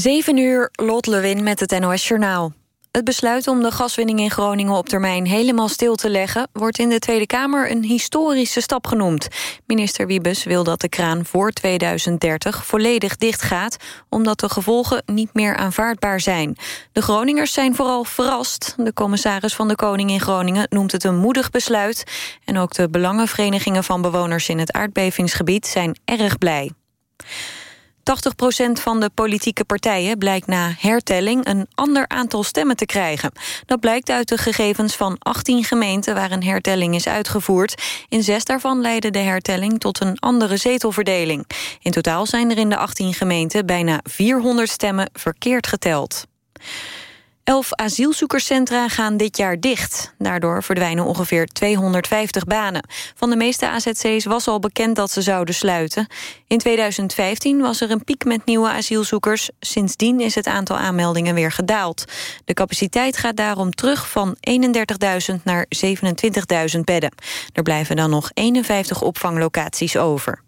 7 uur, Lot Lewin met het NOS Journaal. Het besluit om de gaswinning in Groningen op termijn helemaal stil te leggen... wordt in de Tweede Kamer een historische stap genoemd. Minister Wiebes wil dat de kraan voor 2030 volledig dichtgaat... omdat de gevolgen niet meer aanvaardbaar zijn. De Groningers zijn vooral verrast. De commissaris van de Koning in Groningen noemt het een moedig besluit... en ook de belangenverenigingen van bewoners in het aardbevingsgebied zijn erg blij. 80% van de politieke partijen blijkt na hertelling een ander aantal stemmen te krijgen. Dat blijkt uit de gegevens van 18 gemeenten waar een hertelling is uitgevoerd. In zes daarvan leidde de hertelling tot een andere zetelverdeling. In totaal zijn er in de 18 gemeenten bijna 400 stemmen verkeerd geteld. Elf asielzoekerscentra gaan dit jaar dicht. Daardoor verdwijnen ongeveer 250 banen. Van de meeste AZC's was al bekend dat ze zouden sluiten. In 2015 was er een piek met nieuwe asielzoekers. Sindsdien is het aantal aanmeldingen weer gedaald. De capaciteit gaat daarom terug van 31.000 naar 27.000 bedden. Er blijven dan nog 51 opvanglocaties over.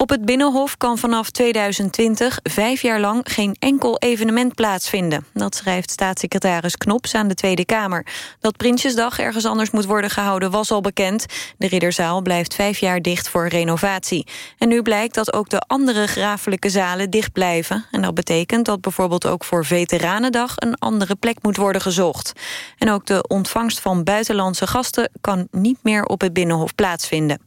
Op het Binnenhof kan vanaf 2020 vijf jaar lang geen enkel evenement plaatsvinden. Dat schrijft staatssecretaris Knops aan de Tweede Kamer. Dat Prinsjesdag ergens anders moet worden gehouden was al bekend. De Ridderzaal blijft vijf jaar dicht voor renovatie. En nu blijkt dat ook de andere grafelijke zalen dicht blijven. En dat betekent dat bijvoorbeeld ook voor Veteranendag een andere plek moet worden gezocht. En ook de ontvangst van buitenlandse gasten kan niet meer op het Binnenhof plaatsvinden.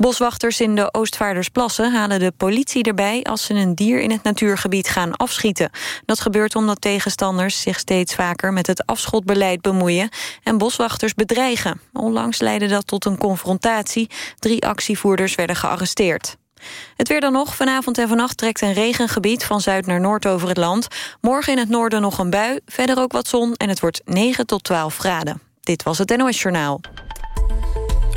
Boswachters in de Oostvaardersplassen halen de politie erbij... als ze een dier in het natuurgebied gaan afschieten. Dat gebeurt omdat tegenstanders zich steeds vaker... met het afschotbeleid bemoeien en boswachters bedreigen. Onlangs leidde dat tot een confrontatie. Drie actievoerders werden gearresteerd. Het weer dan nog. Vanavond en vannacht trekt een regengebied van zuid naar noord over het land. Morgen in het noorden nog een bui, verder ook wat zon... en het wordt 9 tot 12 graden. Dit was het NOS Journaal.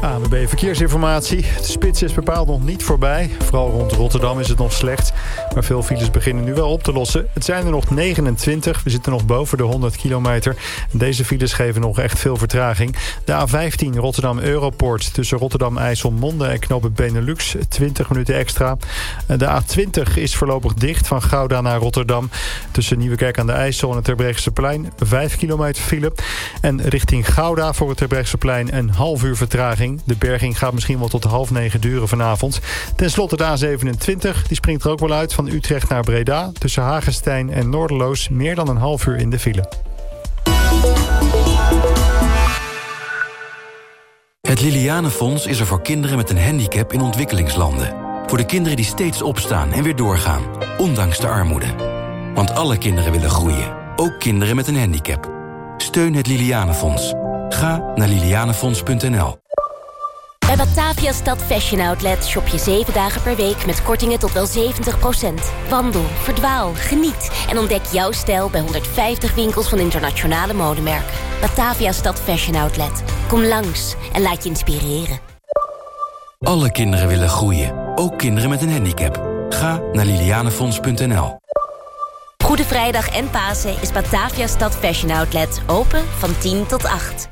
ANWB Verkeersinformatie. De spits is bepaald nog niet voorbij. Vooral rond Rotterdam is het nog slecht. Maar veel files beginnen nu wel op te lossen. Het zijn er nog 29. We zitten nog boven de 100 kilometer. Deze files geven nog echt veel vertraging. De A15 Rotterdam Europoort tussen Rotterdam IJsselmonde en knooppunt Benelux. 20 minuten extra. De A20 is voorlopig dicht van Gouda naar Rotterdam. Tussen Nieuwekerk aan de IJssel en het Terbrechtseplein. 5 kilometer file. En richting Gouda voor het Terbrechtseplein een half uur vertraging. De berging gaat misschien wel tot half negen duren vanavond. Ten slotte de A27, die springt er ook wel uit van Utrecht naar Breda. Tussen Hagenstein en Noorderloos meer dan een half uur in de file. Het Lilianenfonds is er voor kinderen met een handicap in ontwikkelingslanden. Voor de kinderen die steeds opstaan en weer doorgaan, ondanks de armoede. Want alle kinderen willen groeien, ook kinderen met een handicap. Steun het Lilianenfonds. Ga naar lilianenfonds.nl. Bij Batavia Stad Fashion Outlet shop je 7 dagen per week met kortingen tot wel 70%. Wandel, verdwaal, geniet en ontdek jouw stijl bij 150 winkels van internationale modemerken. Batavia Stad Fashion Outlet. Kom langs en laat je inspireren. Alle kinderen willen groeien, ook kinderen met een handicap. Ga naar lilianefonds.nl. Goede Vrijdag en Pasen is Batavia Stad Fashion Outlet open van 10 tot 8.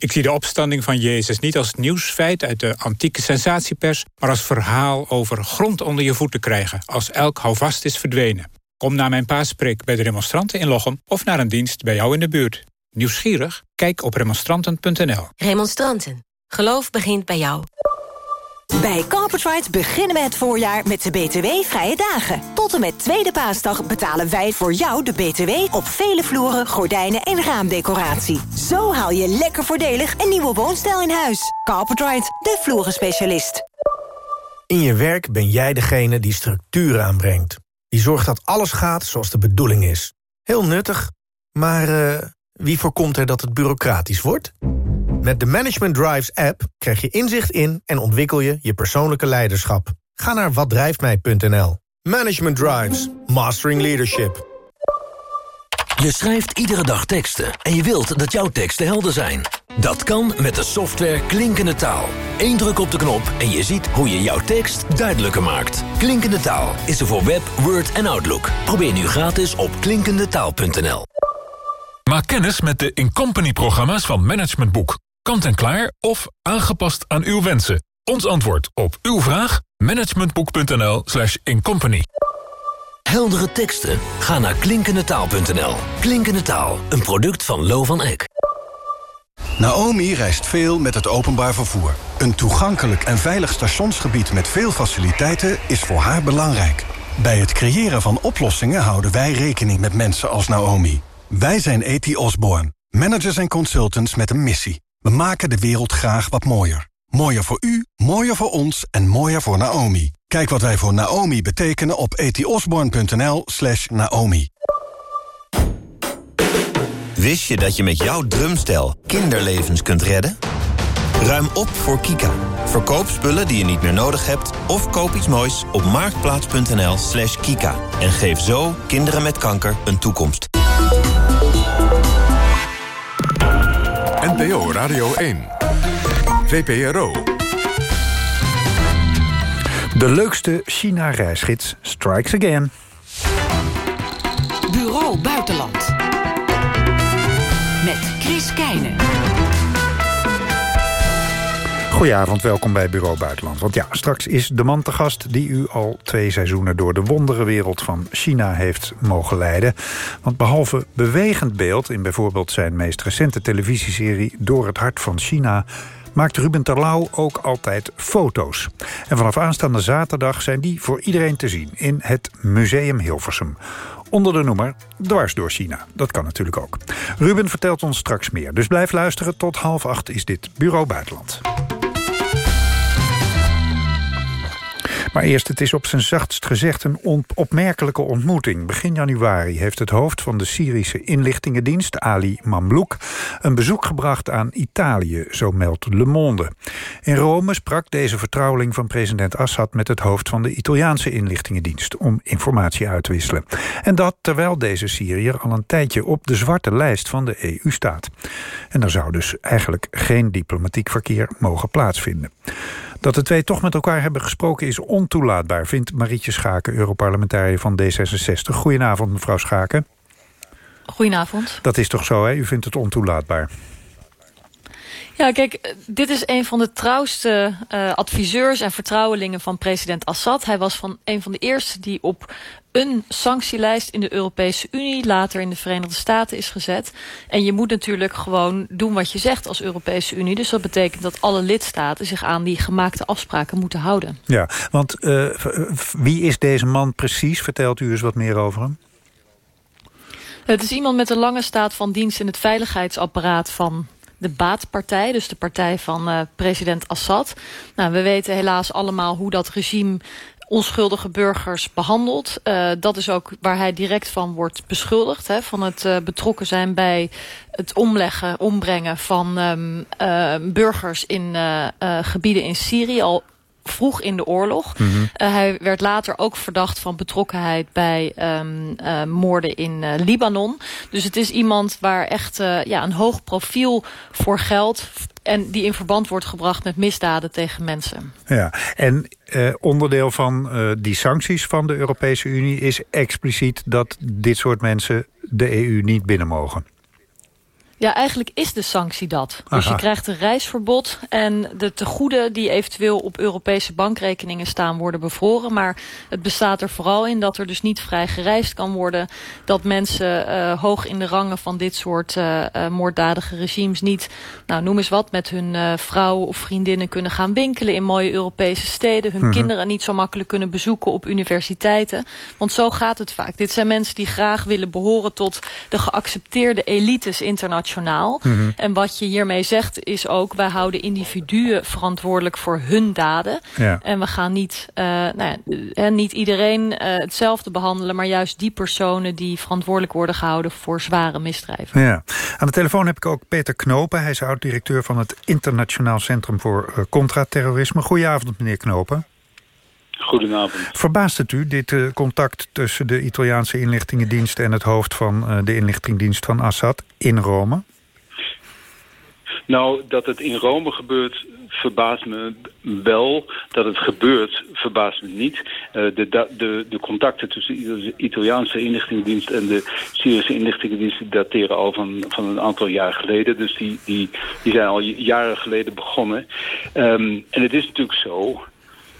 Ik zie de opstanding van Jezus niet als nieuwsfeit uit de antieke sensatiepers... maar als verhaal over grond onder je voeten krijgen... als elk houvast is verdwenen. Kom naar mijn paaspreek bij de demonstranten in Lochem... of naar een dienst bij jou in de buurt. Nieuwsgierig? Kijk op remonstranten.nl. Remonstranten. Geloof begint bij jou. Bij Carpetride beginnen we het voorjaar met de BTW-vrije dagen. Tot en met tweede paasdag betalen wij voor jou de BTW... op vele vloeren, gordijnen en raamdecoratie. Zo haal je lekker voordelig een nieuwe woonstijl in huis. Carpetride, de vloerenspecialist. In je werk ben jij degene die structuur aanbrengt. Die zorgt dat alles gaat zoals de bedoeling is. Heel nuttig, maar uh, wie voorkomt er dat het bureaucratisch wordt? Met de Management Drives app krijg je inzicht in en ontwikkel je je persoonlijke leiderschap. Ga naar watdrijftmij.nl. Management Drives. Mastering Leadership. Je schrijft iedere dag teksten en je wilt dat jouw teksten helder zijn. Dat kan met de software Klinkende Taal. Eén druk op de knop en je ziet hoe je jouw tekst duidelijker maakt. Klinkende Taal is er voor Web, Word en Outlook. Probeer nu gratis op klinkendetaal.nl. Maak kennis met de Incompany-programma's van Management Boek. Kant-en-klaar of aangepast aan uw wensen. Ons antwoord op uw vraag? managementboek.nl slash incompany. Heldere teksten? Ga naar klinkendetaal.nl. Klinkende Taal, een product van Lo van Eck. Naomi reist veel met het openbaar vervoer. Een toegankelijk en veilig stationsgebied met veel faciliteiten is voor haar belangrijk. Bij het creëren van oplossingen houden wij rekening met mensen als Naomi. Wij zijn E.T. Osborne, managers en consultants met een missie. We maken de wereld graag wat mooier. Mooier voor u, mooier voor ons en mooier voor Naomi. Kijk wat wij voor Naomi betekenen op etiosborn.nl slash Naomi. Wist je dat je met jouw drumstel kinderlevens kunt redden? Ruim op voor Kika. Verkoop spullen die je niet meer nodig hebt... of koop iets moois op marktplaats.nl slash kika. En geef zo kinderen met kanker een toekomst. NPO Radio 1. VPRO. De leukste China-reisgids strikes again. Bureau Buitenland. Met Chris Keijnen. Goedenavond, welkom bij Bureau Buitenland. Want ja, straks is de man te gast die u al twee seizoenen... door de wonderenwereld van China heeft mogen leiden. Want behalve bewegend beeld in bijvoorbeeld zijn meest recente televisieserie... Door het hart van China maakt Ruben Terlouw ook altijd foto's. En vanaf aanstaande zaterdag zijn die voor iedereen te zien... in het Museum Hilversum. Onder de noemer Dwars door China. Dat kan natuurlijk ook. Ruben vertelt ons straks meer. Dus blijf luisteren. Tot half acht is dit Bureau Buitenland. Maar eerst, het is op zijn zachtst gezegd een opmerkelijke ontmoeting. Begin januari heeft het hoofd van de Syrische inlichtingendienst, Ali Mamlouk... een bezoek gebracht aan Italië, zo meldt Le Monde. In Rome sprak deze vertrouweling van president Assad... met het hoofd van de Italiaanse inlichtingendienst... om informatie uit te wisselen. En dat terwijl deze Syriër al een tijdje op de zwarte lijst van de EU staat. En er zou dus eigenlijk geen diplomatiek verkeer mogen plaatsvinden. Dat de twee toch met elkaar hebben gesproken is ontoelaatbaar... vindt Marietje Schaken, Europarlementariër van D66. Goedenavond, mevrouw Schaken. Goedenavond. Dat is toch zo, hè? U vindt het ontoelaatbaar? Ja, kijk, dit is een van de trouwste uh, adviseurs en vertrouwelingen van president Assad. Hij was van een van de eerste die op een sanctielijst in de Europese Unie, later in de Verenigde Staten is gezet. En je moet natuurlijk gewoon doen wat je zegt als Europese Unie. Dus dat betekent dat alle lidstaten zich aan die gemaakte afspraken moeten houden. Ja, want uh, wie is deze man precies? Vertelt u eens wat meer over hem. Het is iemand met een lange staat van dienst in het veiligheidsapparaat van de baatpartij, dus de partij van uh, president Assad. Nou, we weten helaas allemaal hoe dat regime onschuldige burgers behandelt. Uh, dat is ook waar hij direct van wordt beschuldigd. Hè, van het uh, betrokken zijn bij het omleggen, ombrengen van uh, burgers in gebieden in Syrië. Al vroeg in de oorlog. Mm -hmm. uh, hij werd later ook verdacht van betrokkenheid bij um, uh, moorden in uh, Libanon. Dus het is iemand waar echt ja, een hoog profiel voor geldt en die in verband wordt gebracht met misdaden tegen mensen. Ja, en uh, onderdeel van uh, die sancties van de Europese Unie... is expliciet dat dit soort mensen de EU niet binnen mogen. Ja, eigenlijk is de sanctie dat. Dus je krijgt een reisverbod en de tegoeden die eventueel op Europese bankrekeningen staan worden bevroren. Maar het bestaat er vooral in dat er dus niet vrij gereisd kan worden. Dat mensen uh, hoog in de rangen van dit soort uh, uh, moorddadige regimes niet, nou noem eens wat, met hun uh, vrouwen of vriendinnen kunnen gaan winkelen in mooie Europese steden. Hun -hmm. kinderen niet zo makkelijk kunnen bezoeken op universiteiten. Want zo gaat het vaak. Dit zijn mensen die graag willen behoren tot de geaccepteerde elites internationaal Mm -hmm. En wat je hiermee zegt is ook... wij houden individuen verantwoordelijk voor hun daden. Ja. En we gaan niet, uh, nou ja, niet iedereen uh, hetzelfde behandelen... maar juist die personen die verantwoordelijk worden gehouden... voor zware misdrijven. Ja. Aan de telefoon heb ik ook Peter Knopen. Hij is oud-directeur van het Internationaal Centrum voor Contraterrorisme. Goedenavond, meneer Knopen. Goedenavond. Verbaast het u, dit uh, contact tussen de Italiaanse inlichtingendienst... en het hoofd van uh, de inlichtingendienst van Assad in Rome? Nou, dat het in Rome gebeurt, verbaast me wel. Dat het gebeurt, verbaast me niet. Uh, de, de, de contacten tussen de Italiaanse inlichtingendienst en de Syrische inlichtingendienst dateren al van, van een aantal jaar geleden. Dus die, die, die zijn al jaren geleden begonnen. Um, en het is natuurlijk zo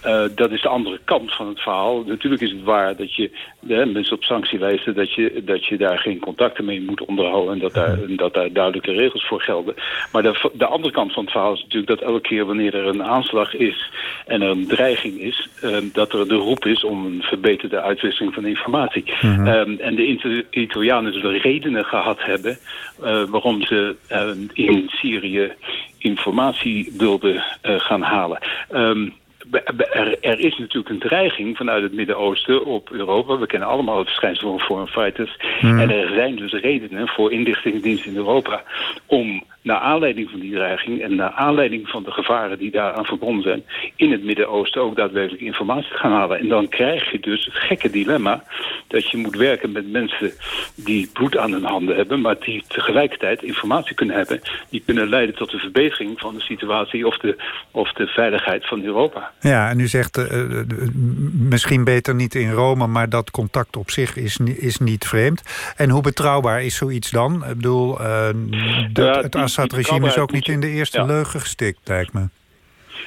uh, dat is de andere kant van het verhaal. Natuurlijk is het waar dat je hè, mensen op sanctielijsten... Dat je, dat je daar geen contacten mee moet onderhouden... en dat daar, en dat daar duidelijke regels voor gelden. Maar de, de andere kant van het verhaal is natuurlijk dat elke keer... wanneer er een aanslag is en er een dreiging is... Uh, dat er de roep is om een verbeterde uitwisseling van informatie. -hmm. um, en de Italianen zullen redenen gehad hebben... Waarom ze in Syrië informatie wilden gaan halen... Um, er, er, is natuurlijk een dreiging vanuit het Midden-Oosten op Europa. We kennen allemaal het verschijnsel van foreign fighters. Mm. En er zijn dus redenen voor inlichtingendiensten in Europa... om naar aanleiding van die dreiging en naar aanleiding van de gevaren die daaraan verbonden zijn... in het Midden-Oosten ook daadwerkelijk informatie gaan halen. En dan krijg je dus het gekke dilemma dat je moet werken met mensen die bloed aan hun handen hebben... maar die tegelijkertijd informatie kunnen hebben... die kunnen leiden tot de verbetering van de situatie of de, of de veiligheid van Europa. Ja, en u zegt uh, misschien beter niet in Rome... maar dat contact op zich is, is niet vreemd. En hoe betrouwbaar is zoiets dan? Ik bedoel, uh, dat, het Assad-regime is ook niet in de eerste ja. leugen gestikt, lijkt me.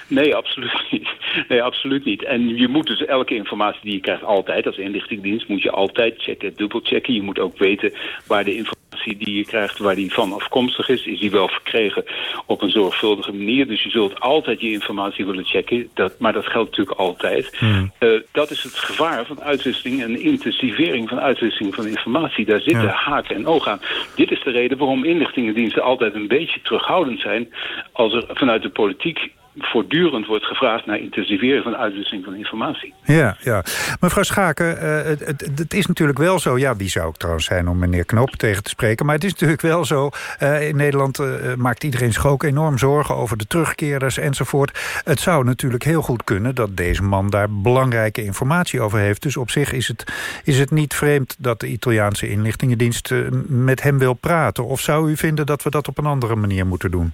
Nee, absoluut niet. Nee, absoluut niet. En je moet dus elke informatie die je krijgt altijd als inlichtingdienst... moet je altijd checken, dubbelchecken. Je moet ook weten waar de informatie die je krijgt... waar die van afkomstig is. Is die wel verkregen op een zorgvuldige manier. Dus je zult altijd je informatie willen checken. Dat, maar dat geldt natuurlijk altijd. Hmm. Uh, dat is het gevaar van uitwisseling en intensivering van uitwisseling van informatie. Daar zitten ja. haken en ogen aan. Dit is de reden waarom inlichtingendiensten altijd een beetje terughoudend zijn... als er vanuit de politiek voortdurend wordt gevraagd naar intensiveren van uitwisseling van informatie. Ja, ja. Mevrouw Schaken, uh, het, het, het, is natuurlijk wel zo... ja, wie zou ik trouwens zijn om meneer Knop tegen te spreken... maar het is natuurlijk wel zo... Uh, in Nederland uh, maakt iedereen zich ook enorm zorgen... over de terugkeerders enzovoort. Het zou natuurlijk heel goed kunnen dat deze man daar belangrijke informatie over heeft. Dus op zich is het, is het niet vreemd dat de Italiaanse inlichtingendienst... met hem wil praten. Of zou u vinden dat we dat op een andere manier moeten doen?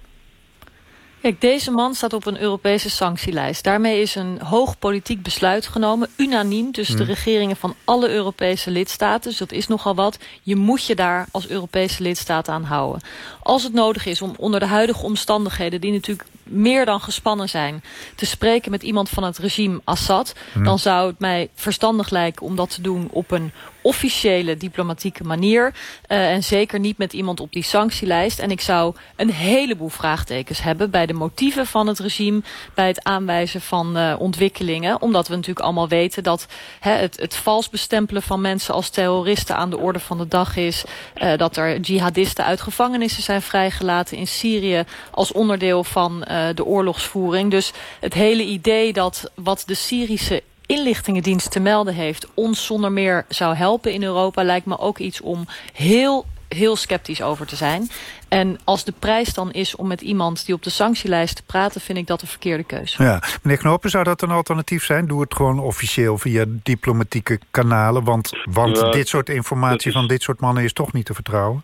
Kijk, deze man staat op een Europese sanctielijst. Daarmee is een hoog politiek besluit genomen, unaniem... hmm. de regeringen van alle Europese lidstaten. Dus dat is nogal wat. Je moet je daar als Europese lidstaat aan houden. Als het nodig is om onder de huidige omstandigheden... die natuurlijk meer dan gespannen zijn... te spreken met iemand van het regime Assad... Hmm. dan zou het mij verstandig lijken om dat te doen op een officiële diplomatieke manier. Uh, en zeker niet met iemand op die sanctielijst. En ik zou een heleboel vraagtekens hebben bij de motieven van het regime... bij het aanwijzen van uh, ontwikkelingen. Omdat we natuurlijk allemaal weten dat hè, het, het vals bestempelen van mensen als terroristen aan de orde van de dag is. Uh, dat er jihadisten uit gevangenissen zijn vrijgelaten in Syrië als onderdeel van de oorlogsvoering. Dus het hele idee dat wat de Syrische inlichtingendienst te melden heeft... ons zonder meer zou helpen in Europa... lijkt me ook iets om heel heel sceptisch over te zijn. En als de prijs dan is om met iemand die op de sanctielijst te praten... vind ik dat de verkeerde keuze. Ja. Meneer Knopen, zou dat een alternatief zijn? Doe het gewoon officieel via diplomatieke kanalen. Want, want ja, dit soort informatie van dit soort mannen is toch niet te vertrouwen?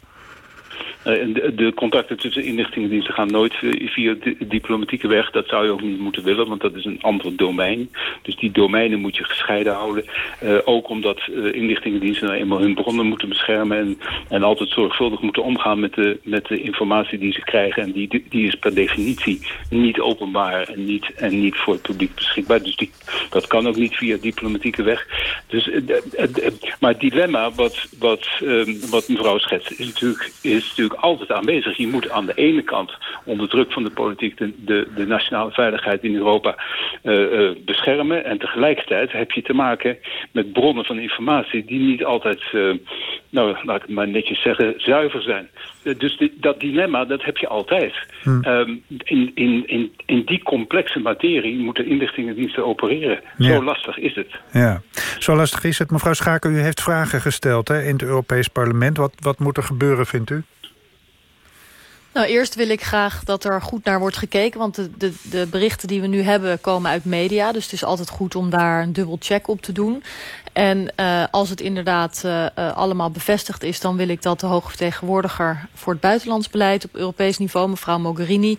Uh, de, contacten tussen inlichtingendiensten gaan nooit via de diplomatieke weg. Dat zou je ook niet moeten willen, want dat is een ander domein. Dus die domeinen moet je gescheiden houden. Uh, ook omdat uh, inlichtingendiensten nou eenmaal hun bronnen moeten beschermen... En, en altijd zorgvuldig moeten omgaan met de, met de informatie die ze krijgen. En die, die is per definitie niet openbaar en niet, en niet voor het publiek beschikbaar. Dus die, dat kan ook niet via diplomatieke weg. Dus, maar het dilemma wat, wat, wat mevrouw schetst is natuurlijk, is natuurlijk altijd aanwezig. Je moet aan de ene kant onder druk van de politiek de, de, de nationale veiligheid in Europa uh, uh, beschermen. En tegelijkertijd heb je te maken met bronnen van informatie die niet altijd, uh, nou laat ik het maar netjes zeggen, zuiver zijn. dus die, dat dilemma, dat heb je altijd. Hm. Um, in, in, in, in die complexe materie moeten inlichtingendiensten opereren. Ja. Zo lastig is het. Ja, zo lastig is het. Mevrouw Schaker, u heeft vragen gesteld hè, in het Europees Parlement. Wat, wat moet er gebeuren, vindt u? Nou, eerst wil ik graag dat er goed naar wordt gekeken. Want de, de, de berichten die we nu hebben komen uit media. Dus het is altijd goed om daar een dubbel check op te doen. En uh, als het inderdaad uh, uh, allemaal bevestigd is... dan wil ik dat de hoge vertegenwoordiger voor het buitenlands beleid... op Europees niveau, mevrouw Mogherini...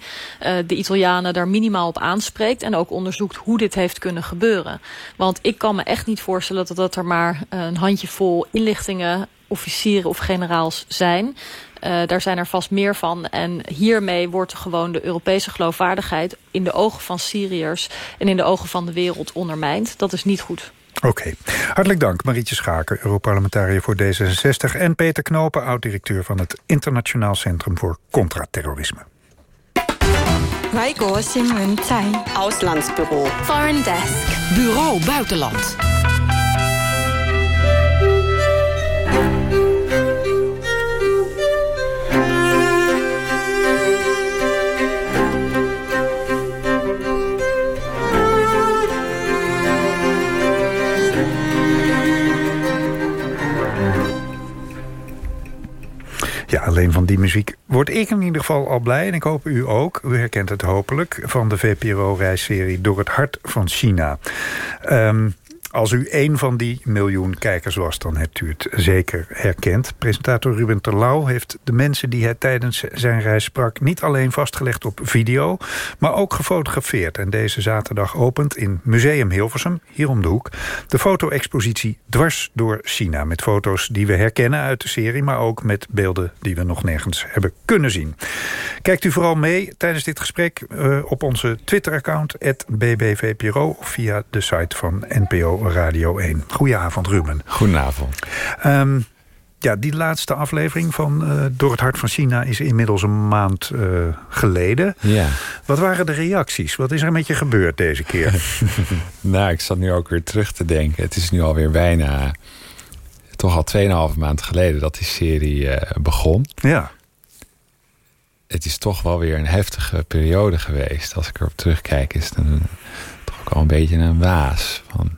de Italianen daar minimaal op aanspreekt... en ook onderzoekt hoe dit heeft kunnen gebeuren. Want ik kan me echt niet voorstellen dat, dat er maar een handjevol inlichtingen officieren of generaals zijn. Uh, daar zijn er vast meer van. En hiermee wordt gewoon de Europese geloofwaardigheid... in de ogen van Syriërs en in de ogen van de wereld ondermijnd. Dat is niet goed. Oké. Okay. Hartelijk dank, Marietje Schaken, Europarlementariër voor D66... en Peter Knopen, oud-directeur van het Internationaal Centrum voor Contraterrorisme. Auslandsbureau. Foreign Desk. Bureau Buitenland. Ja, alleen van die muziek word ik in ieder geval al blij. En ik hoop u ook. U herkent het hopelijk van de VPRO-reisserie Door het Hart van China. Um, als u één van die miljoen kijkers was, dan hebt u het zeker herkend. Presentator Ruben Terlouw heeft de mensen die hij tijdens zijn reis sprak... niet alleen vastgelegd op video, maar ook gefotografeerd. En deze zaterdag opent in Museum Hilversum, hier om de hoek... de foto-expositie Dwars door China. Met foto's die we herkennen uit de serie... maar ook met beelden die we nog nergens hebben kunnen zien. Kijkt u vooral mee tijdens dit gesprek uh, op onze Twitter-account... @bbvpro of via de site van NPO Radio 1. Goedenavond, Ruben. Goedenavond. Um, ja, die laatste aflevering van uh, Door het Hart van China is inmiddels een maand uh, geleden. Ja. Wat waren de reacties? Wat is er met je gebeurd deze keer? nou, ik zat nu ook weer terug te denken. Het is nu alweer bijna, toch al 2,5 maand geleden dat die serie uh, begon. Ja. Het is toch wel weer een heftige periode geweest. Als ik erop terugkijk, is het een, toch ook al een beetje een waas van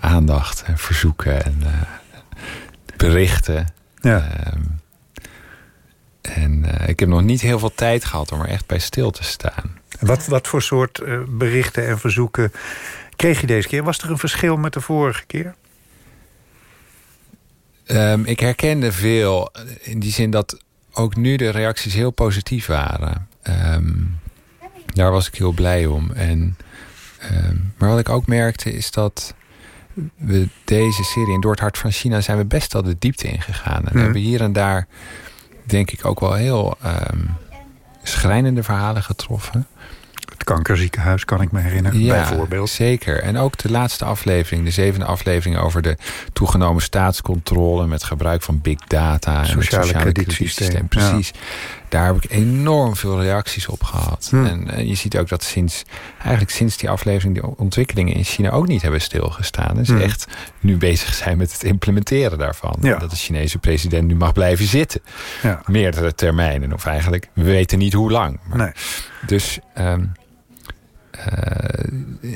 aandacht en verzoeken en uh, berichten. Ja. Uh, en ik heb nog niet heel veel tijd gehad om er echt bij stil te staan. Wat, wat voor soort berichten en verzoeken kreeg je deze keer? Was er een verschil met de vorige keer? Um, ik herkende veel in die zin dat ook nu de reacties heel positief waren. Um, daar was ik heel blij om. En Uh, maar wat ik ook merkte is dat we deze serie in Door het Hart van China zijn we best al de diepte ingegaan. En we hebben hier en daar denk ik ook wel heel um, schrijnende verhalen getroffen. Het kankerziekenhuis kan ik me herinneren, ja, bijvoorbeeld. zeker. En ook de laatste aflevering, de zevende aflevering... over de toegenomen staatscontrole... met gebruik van big data en Sociale het sociale kredietsysteem, kredietsysteem. Precies. Daar heb ik enorm veel reacties op gehad. Hm. En uh, je ziet ook dat sinds, eigenlijk sinds die aflevering... die ontwikkelingen in China ook niet hebben stilgestaan. En ze Hm. echt nu bezig zijn met het implementeren daarvan. Ja. Dat de Chinese president nu mag blijven zitten. Ja. Meerdere termijnen. Of eigenlijk, we weten niet hoe lang. Maar, Nee. Dus... Um, uh,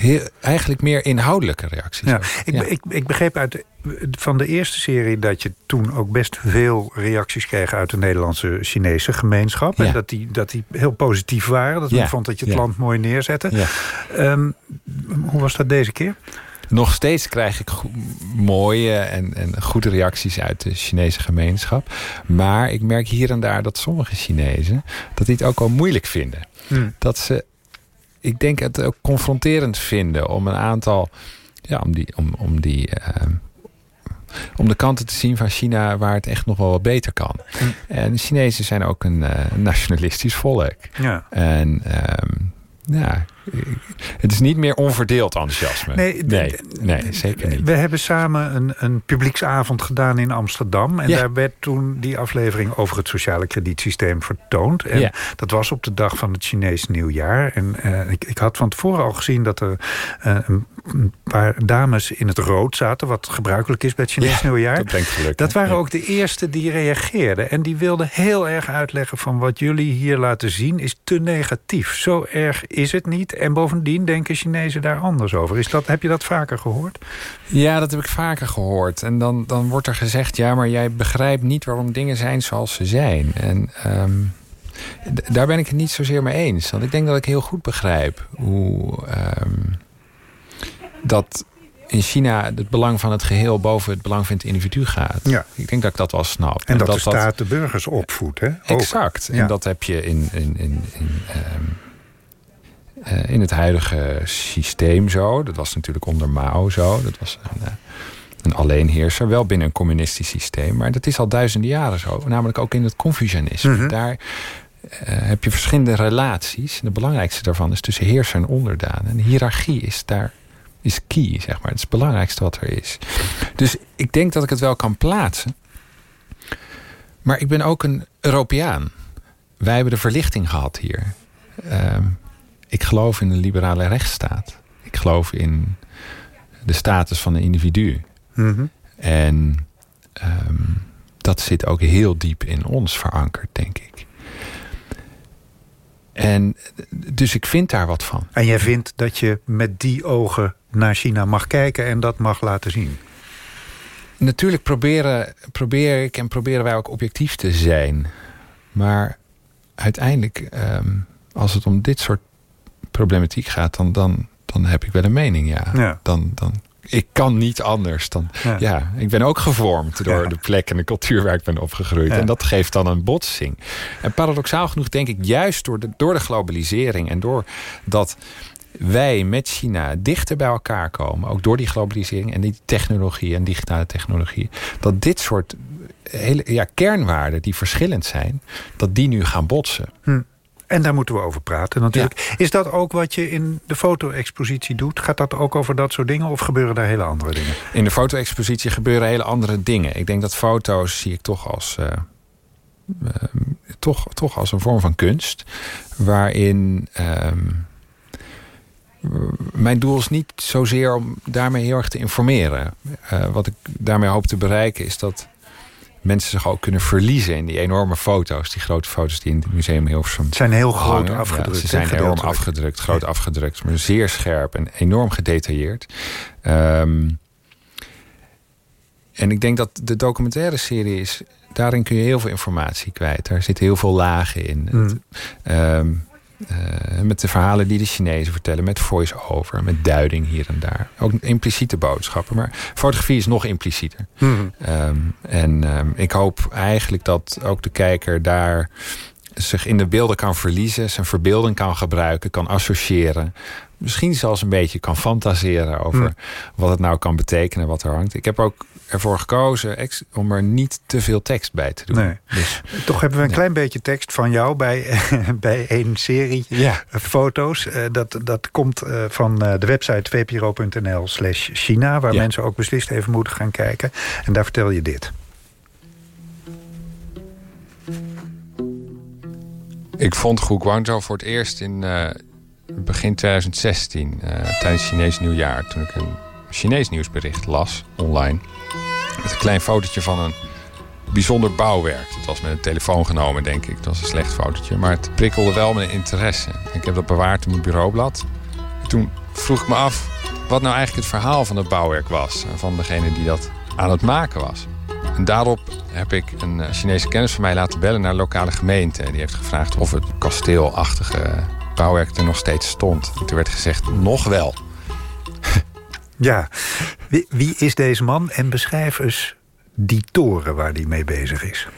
heel, eigenlijk meer inhoudelijke reacties. Ja, ik, Ja. ik, ik begreep uit van de eerste serie dat je toen ook best veel reacties kreeg uit de Nederlandse Chinese gemeenschap. Ja. En dat die, dat die heel positief waren. Dat men vond dat je het land mooi neerzette. Ja. Ehm, hoe was dat deze keer? Nog steeds krijg ik mooie en, en goede reacties uit de Chinese gemeenschap. Maar ik merk hier en daar dat sommige Chinezen dat die het ook wel moeilijk vinden. Hmm. Dat ze, ik denk het ook confronterend vinden om een aantal, ja, om die, om, om die, ehm, om de kanten te zien van China waar het echt nog wel wat beter kan. Hmm. En de Chinezen zijn ook een eh, nationalistisch volk. Ja. En ehm, ja, het is niet meer onverdeeld enthousiasme. Nee, nee, zeker niet. We hebben samen een, een publieksavond gedaan in Amsterdam. En Ja. daar werd toen die aflevering over het sociale kredietsysteem vertoond. En Ja. dat was op de dag van het Chinees nieuwjaar. En eh, ik, ik had van tevoren al gezien dat er eh, een, paar dames in het rood zaten. Wat gebruikelijk is bij het Chinees Ja, nieuwjaar. dat gelukkig. Dat waren ook de eerste die reageerden. En die wilden heel erg uitleggen van wat jullie hier laten zien is te negatief. Zo erg is het niet. En bovendien denken Chinezen daar anders over. Is dat, heb je dat vaker gehoord? Ja, dat heb ik vaker gehoord. En dan, dan wordt er gezegd... ja, maar jij begrijpt niet waarom dingen zijn zoals ze zijn. En ehm, daar ben ik het niet zozeer mee eens. Want ik denk dat ik heel goed begrijp hoe... Ehm, dat in China het belang van het geheel boven het belang van het individu gaat. Ja. Ik denk dat ik dat wel snap. En, dat, de staat de burgers opvoedt. Hè? Exact. En dat heb je in, in, in, in, ehm, eh, in het huidige systeem zo. Dat was natuurlijk onder Mao zo. Dat was een, uh, een alleenheerser. Wel binnen een communistisch systeem. Maar dat is al duizenden jaren zo. Namelijk ook in het Confucianisme. Mhm. Daar uh, heb je verschillende relaties. En de belangrijkste daarvan is tussen heerser en onderdaan. En de hiërarchie is daar is key, zeg maar. Het is het belangrijkste wat er is. Dus ik denk dat ik het wel kan plaatsen. Maar ik ben ook een Europeaan. Wij hebben de verlichting gehad hier. Uh, ik geloof in een liberale rechtsstaat. Ik geloof in de status van een individu. Mm -hmm. En um, dat zit ook heel diep in ons verankerd, denk ik. En dus ik vind daar wat van. En jij vindt dat je met die ogen naar China mag kijken en dat mag laten zien? Natuurlijk proberen, probeer ik en proberen wij ook objectief te zijn. Maar uiteindelijk, um, als het om dit soort problematiek gaat... dan, dan, dan heb ik wel een mening, ja. ja. Dan, dan, ik kan niet anders dan... Ja. ja ik ben ook gevormd door ja. de plek en de cultuur waar ik ben opgegroeid. En dat geeft dan een botsing. En paradoxaal genoeg denk ik juist door de, door de globalisering... en door dat wij met China dichter bij elkaar komen... ook door die globalisering en die technologie en digitale technologie... dat dit soort hele, ja, kernwaarden die verschillend zijn... dat die nu gaan botsen. Hm. En daar moeten we over praten natuurlijk. Ja. Is dat ook wat je in de foto-expositie doet? Gaat dat ook over dat soort dingen of gebeuren daar hele andere dingen? In de foto-expositie gebeuren hele andere dingen. Ik denk dat foto's zie ik toch als... Uh, uh, toch, toch als een vorm van kunst. Waarin... Uh, mijn doel is niet zozeer om daarmee heel erg te informeren. Uh, wat ik daarmee hoop te bereiken is dat mensen zich ook kunnen verliezen in die enorme foto's. Die grote foto's die in het museum Hilversum Het zijn heel groot afgedrukt. Ja, ze zijn enorm afgedrukt, groot ja. afgedrukt. Maar zeer scherp en enorm gedetailleerd. Um, en ik denk dat de documentaire serie is... daarin kun je heel veel informatie kwijt. Daar zitten heel veel lagen in. Mm. Um, uh, met de verhalen die de Chinezen vertellen, met voice-over, met duiding hier en daar. Ook impliciete boodschappen, maar fotografie is nog implicieter. Mm. Um, en um, ik hoop eigenlijk dat ook de kijker daar zich in de beelden kan verliezen, zijn verbeelding kan gebruiken, kan associëren. Misschien zelfs een beetje kan fantaseren over Mm. wat het nou kan betekenen, wat er hangt. Ik heb ook ervoor gekozen om er niet te veel tekst bij te doen. Nee. Dus, Toch hebben we een ja. klein beetje tekst van jou bij, bij een serie Ja. foto's. Uh, dat, dat komt uh, van uh, de website vpro.nl slash China... waar Ja. mensen ook beslist even moeten gaan kijken. En daar vertel je dit. Ik vond Gu Guangzhou voor het eerst in eh, begin 2016, eh, tijdens Chinees nieuwjaar. Toen ik een Chinees nieuwsbericht las, online. Met een klein fotootje van een bijzonder bouwwerk. Het was met een telefoon genomen, denk ik. Het was een slecht fotootje. Maar het prikkelde wel mijn interesse. Ik heb dat bewaard in mijn bureaublad. En toen vroeg ik me af wat nou eigenlijk het verhaal van het bouwwerk was. En van degene die dat aan het maken was. En daarop heb ik een eh, Chinese kennis van mij laten bellen naar de lokale gemeente. Die heeft gevraagd of het kasteelachtige bouwwerk er nog steeds stond. En toen werd gezegd, nog wel. Ja, wie, is deze man? En beschrijf eens die toren waar hij mee bezig is.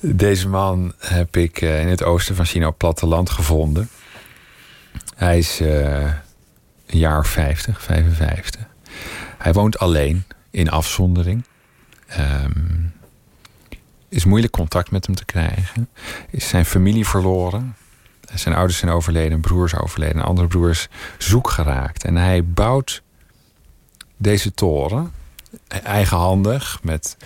Deze man heb ik uh, in het oosten van China op platteland gevonden. Hij is uh, een jaar of 50, 55. Hij woont alleen, in afzondering. Um, is moeilijk contact met hem te krijgen. Is zijn familie verloren. Zijn ouders zijn overleden, broers overleden. Andere broers zoek geraakt. En hij bouwt deze toren eigenhandig met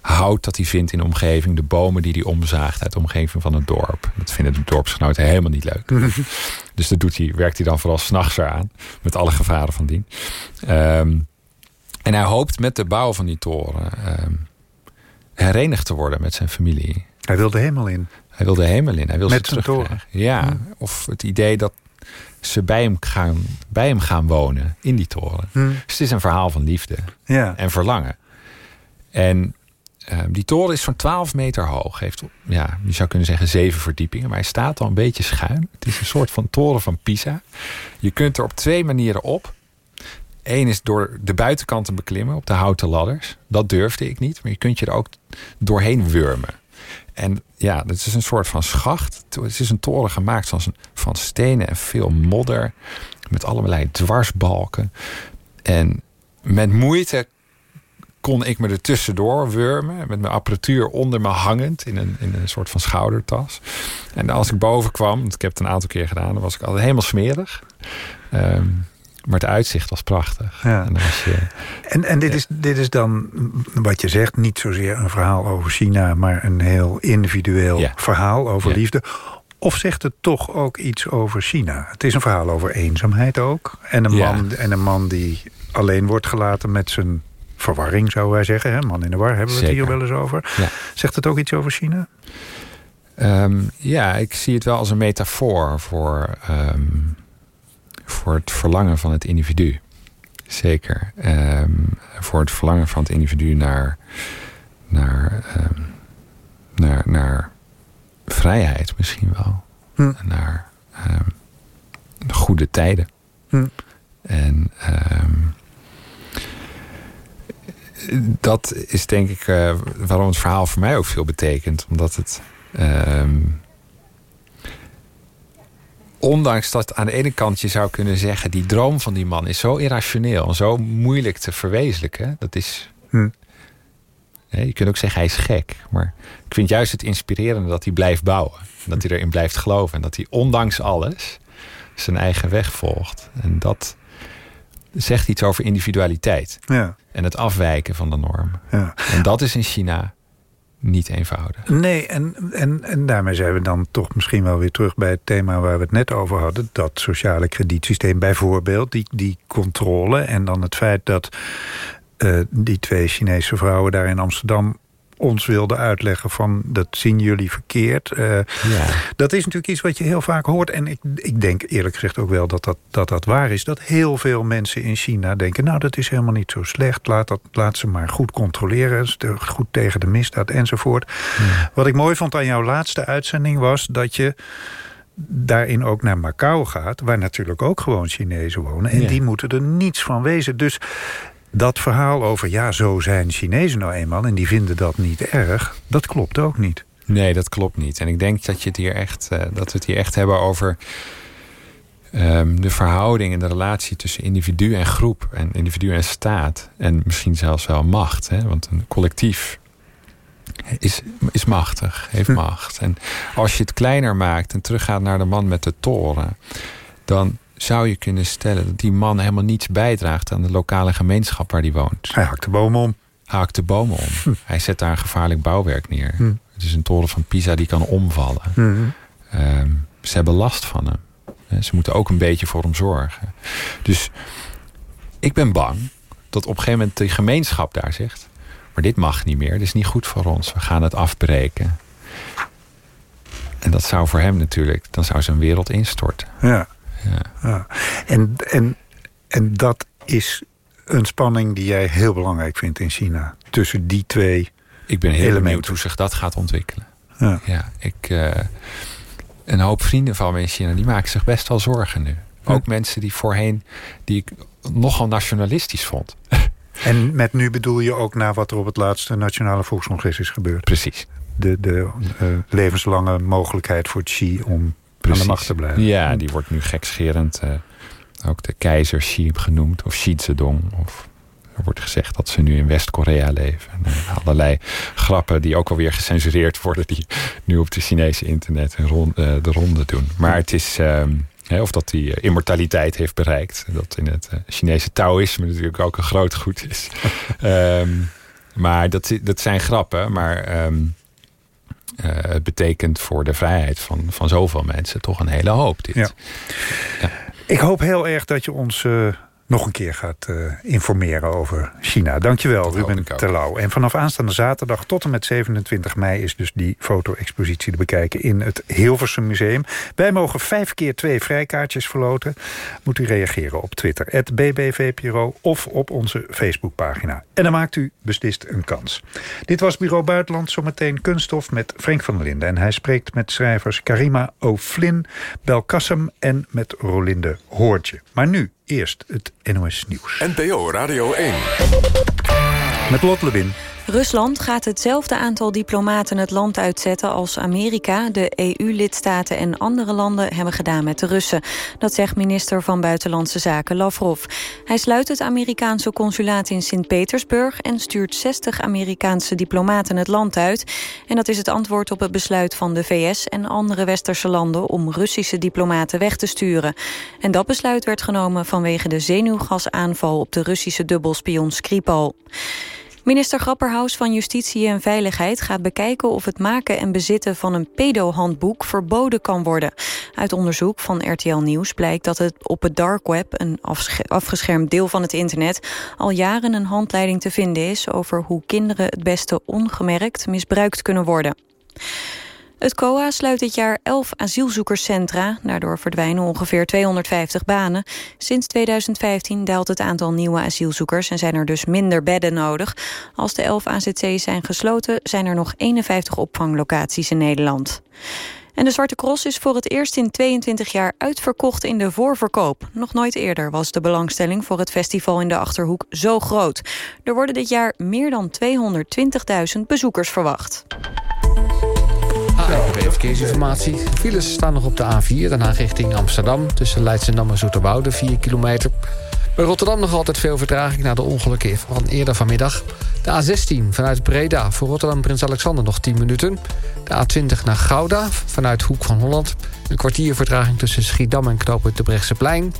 hout dat hij vindt in de omgeving, de bomen die hij omzaagt uit de omgeving van het dorp. Dat vinden de dorpsgenoten helemaal niet leuk. dus dat doet hij, werkt hij dan vooral s'nachts aan, met alle gevaren van dien. Um, en hij hoopt met de bouw van die toren um, herenigd te worden met zijn familie. Hij wil de hemel in. Hij wil de hemel in. Hij wil met ze terugkrijgen. Ja, hmm. of het idee dat ze bij hem gaan, bij hem gaan wonen in die toren. Hmm. Dus het is een verhaal van liefde Ja. en verlangen. En eh, die toren is zo'n 12 meter hoog. Heeft, ja, je zou kunnen zeggen zeven verdiepingen. Maar hij staat al een beetje schuin. Het is een soort van toren van Pisa. Je kunt er op twee manieren op. Eén is door de buitenkanten beklimmen op de houten ladders. Dat durfde ik niet. Maar je kunt je er ook doorheen wurmen. En ja, het is een soort van schacht. Het is een toren gemaakt van, van stenen en veel modder. Met allerlei dwarsbalken. En met moeite kon ik me er tussendoor wurmen. Met mijn apparatuur onder me hangend in een, in een soort van schoudertas. En als ik boven kwam, want ik heb het een aantal keer gedaan, dan was ik altijd helemaal smerig. Ehm, maar het uitzicht was prachtig. Ja. En, dan was je, En, en dit, is, dit is dan, wat je zegt, niet zozeer een verhaal over China... maar een heel individueel Ja. verhaal over liefde. Of zegt het toch ook iets over China? Het is een verhaal over eenzaamheid ook. En een, man, en een man die alleen wordt gelaten met zijn verwarring, zou wij zeggen. Hè? Man in de war, hebben we het hier wel eens over. Zegt het ook iets over China? Ehm, ja, ik zie het wel als een metafoor voor, ehm, voor het verlangen van het individu. Zeker. Ehm, voor het verlangen van het individu naar, naar, ehm, naar, naar vrijheid misschien wel. Hm. Naar ehm, goede tijden. Hm. En dat is denk ik eh, waarom het verhaal voor mij ook veel betekent. Omdat het. Ondanks dat aan de ene kant je zou kunnen zeggen... die droom van die man is zo irrationeel en zo moeilijk te verwezenlijken. Dat is... Hm. Je kunt ook zeggen hij is gek. Maar ik vind juist het inspirerende dat hij blijft bouwen. Dat hij erin blijft geloven. En dat hij ondanks alles zijn eigen weg volgt. En dat zegt iets over individualiteit. Ja. En het afwijken van de norm. Ja. En dat is in China niet eenvoudig. Nee, en, en, en daarmee zijn we dan toch misschien wel weer terug bij het thema waar we het net over hadden. Dat sociale kredietsysteem bijvoorbeeld, die, die controle. En dan het feit dat eh, die twee Chinese vrouwen daar in Amsterdam ons wilden uitleggen van dat zien jullie verkeerd. Eh, Ja. Dat is natuurlijk iets wat je heel vaak hoort. En ik, ik denk eerlijk gezegd ook wel dat dat, dat dat waar is. Dat heel veel mensen in China denken... nou, dat is helemaal niet zo slecht. Laat, dat, laat ze maar goed controleren. Goed tegen de misdaad enzovoort. Wat ik mooi vond aan jouw laatste uitzending was... dat je daarin ook naar Macau gaat... waar natuurlijk ook gewoon Chinezen wonen. En Ja. die moeten er niets van wezen. Dus dat verhaal over... ja, zo zijn Chinezen nou eenmaal... en die vinden dat niet erg, dat klopt ook niet. Nee, dat klopt niet. En ik denk dat, je het hier echt, eh, dat we het hier echt hebben over ehm, de verhouding en de relatie tussen individu en groep. En individu en staat. En misschien zelfs wel macht. Hè? Want een collectief is, is machtig, heeft macht. En als je het kleiner maakt en teruggaat naar de man met de toren... dan zou je kunnen stellen dat die man helemaal niets bijdraagt... aan de lokale gemeenschap waar die woont. Hij hakt de bomen om. Hij hakt de bomen om. Hij zet daar een gevaarlijk bouwwerk neer. Hm. Het is een toren van Pisa die kan omvallen. Mhm. Ehm, ze hebben last van hem. Ze moeten ook een beetje voor hem zorgen. Dus ik ben bang dat op een gegeven moment de gemeenschap daar zegt... maar dit mag niet meer, dit is niet goed voor ons. We gaan het afbreken. En dat zou voor hem natuurlijk... dan zou zijn wereld instorten. Ja. Ja. Ja. En, en, en dat is een spanning die jij heel belangrijk vindt in China. Tussen die twee Ik ben heel elementen. benieuwd hoe zich dat gaat ontwikkelen. Ja. Ja, ik, eh, een hoop vrienden van me in China, die maken zich best wel zorgen nu. Ook mensen die voorheen, die ik nogal nationalistisch vond. En met nu bedoel je ook naar wat er op het laatste Nationale Volkscongres is gebeurd. Precies. De, de eh, levenslange mogelijkheid voor Xi om aan de macht te blijven. Ja, die wordt nu gekscherend eh, ook de keizer Xi genoemd. Of Xi Zedong. Of er wordt gezegd dat ze nu in West-Korea leven. En, eh, allerlei grappen die ook alweer gecensureerd worden. Die nu op de Chinese internet een eh, de ronde doen. Maar het is... ehm, of dat hij immortaliteit heeft bereikt. Dat in het Chinese Taoïsme natuurlijk ook een groot goed is. Ehm, maar dat, dat zijn grappen. Maar ehm, eh, het betekent voor de vrijheid van, van zoveel mensen toch een hele hoop. Dit. Ja. Ik hoop heel erg dat je ons eh, nog een keer gaat uh, informeren over China. Dankjewel, Ruben Terlouw. En vanaf aanstaande zaterdag tot en met 27 mei... is dus die foto-expositie te bekijken in het Hilversum Museum. Wij mogen vijf keer twee vrijkaartjes verloten. Moet u reageren op Twitter, het BBVPRO... of op onze Facebookpagina. En dan maakt u beslist een kans. Dit was Bureau Buitenland, zometeen kunststof met Frank van der Linden. En hij spreekt met schrijvers Karima O'Flynn, Belkassem en met Rolinde Hoortje. Maar nu eerst het NOS Nieuws. NPO Radio 1. Met Lot Lewin. Rusland gaat hetzelfde aantal diplomaten het land uitzetten als Amerika, de EU-lidstaten en andere landen hebben gedaan met de Russen. Dat zegt minister van Buitenlandse Zaken Lavrov. Hij sluit het Amerikaanse consulaat in Sint-Petersburg en stuurt 60 Amerikaanse diplomaten het land uit. En dat is het antwoord op het besluit van de VS en andere westerse landen om Russische diplomaten weg te sturen. En dat besluit werd genomen vanwege de zenuwgasaanval op de Russische dubbelspion Skripal. Minister Grapperhaus van Justitie en Veiligheid gaat bekijken of het maken en bezitten van een pedohandboek verboden kan worden. Uit onderzoek van RTL Nieuws blijkt dat het op het dark web, een afgeschermd deel van het internet, al jaren een handleiding te vinden is over hoe kinderen het beste ongemerkt misbruikt kunnen worden. Het COA sluit dit jaar 11 asielzoekerscentra. Daardoor verdwijnen ongeveer 250 banen. Sinds 2015 daalt het aantal nieuwe asielzoekers... en zijn er dus minder bedden nodig. Als de 11 AZC's zijn gesloten... zijn er nog 51 opvanglocaties in Nederland. En de Zwarte Cross is voor het eerst in 22 jaar uitverkocht in de voorverkoop. Nog nooit eerder was de belangstelling voor het festival in de Achterhoek zo groot. Er worden dit jaar meer dan 220.000 bezoekers verwacht. ANWB Verkeersinformatie. Files staan nog op de A4, daarna richting Amsterdam... tussen Leidschendam en Zoeterwoude, 4 kilometer. Bij Rotterdam nog altijd veel vertraging na de ongelukken van eerder vanmiddag. De A16 vanuit Breda voor Rotterdam Prins Alexander nog 10 minuten. De A20 naar Gouda vanuit Hoek van Holland. Een kwartier vertraging tussen Schiedam en knooppunt de Brechtseplein.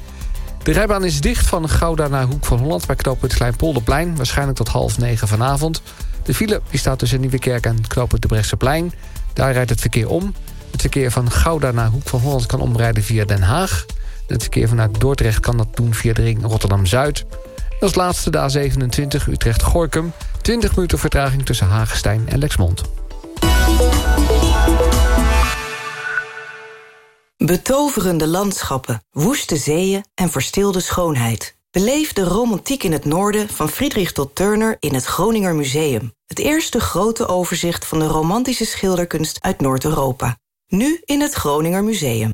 De rijbaan is dicht van Gouda naar Hoek van Holland... bij knooppunt Kleinpolderplein, waarschijnlijk tot half negen vanavond. De file die staat tussen Nieuwekerk en knooppunt de Brechtseplein... Daar rijdt het verkeer om. Het verkeer van Gouda naar Hoek van Holland kan omrijden via Den Haag. Het verkeer vanuit Dordrecht kan dat doen via de ring Rotterdam-Zuid. Als laatste de A27 Utrecht-Gorkum. 20 minuten vertraging tussen Hagestein en Lexmond. Betoverende landschappen, woeste zeeën en verstilde schoonheid. Beleef de romantiek in het noorden van Friedrich tot Turner in het Groninger Museum. Het eerste grote overzicht van de romantische schilderkunst uit Noord-Europa. Nu in het Groninger Museum.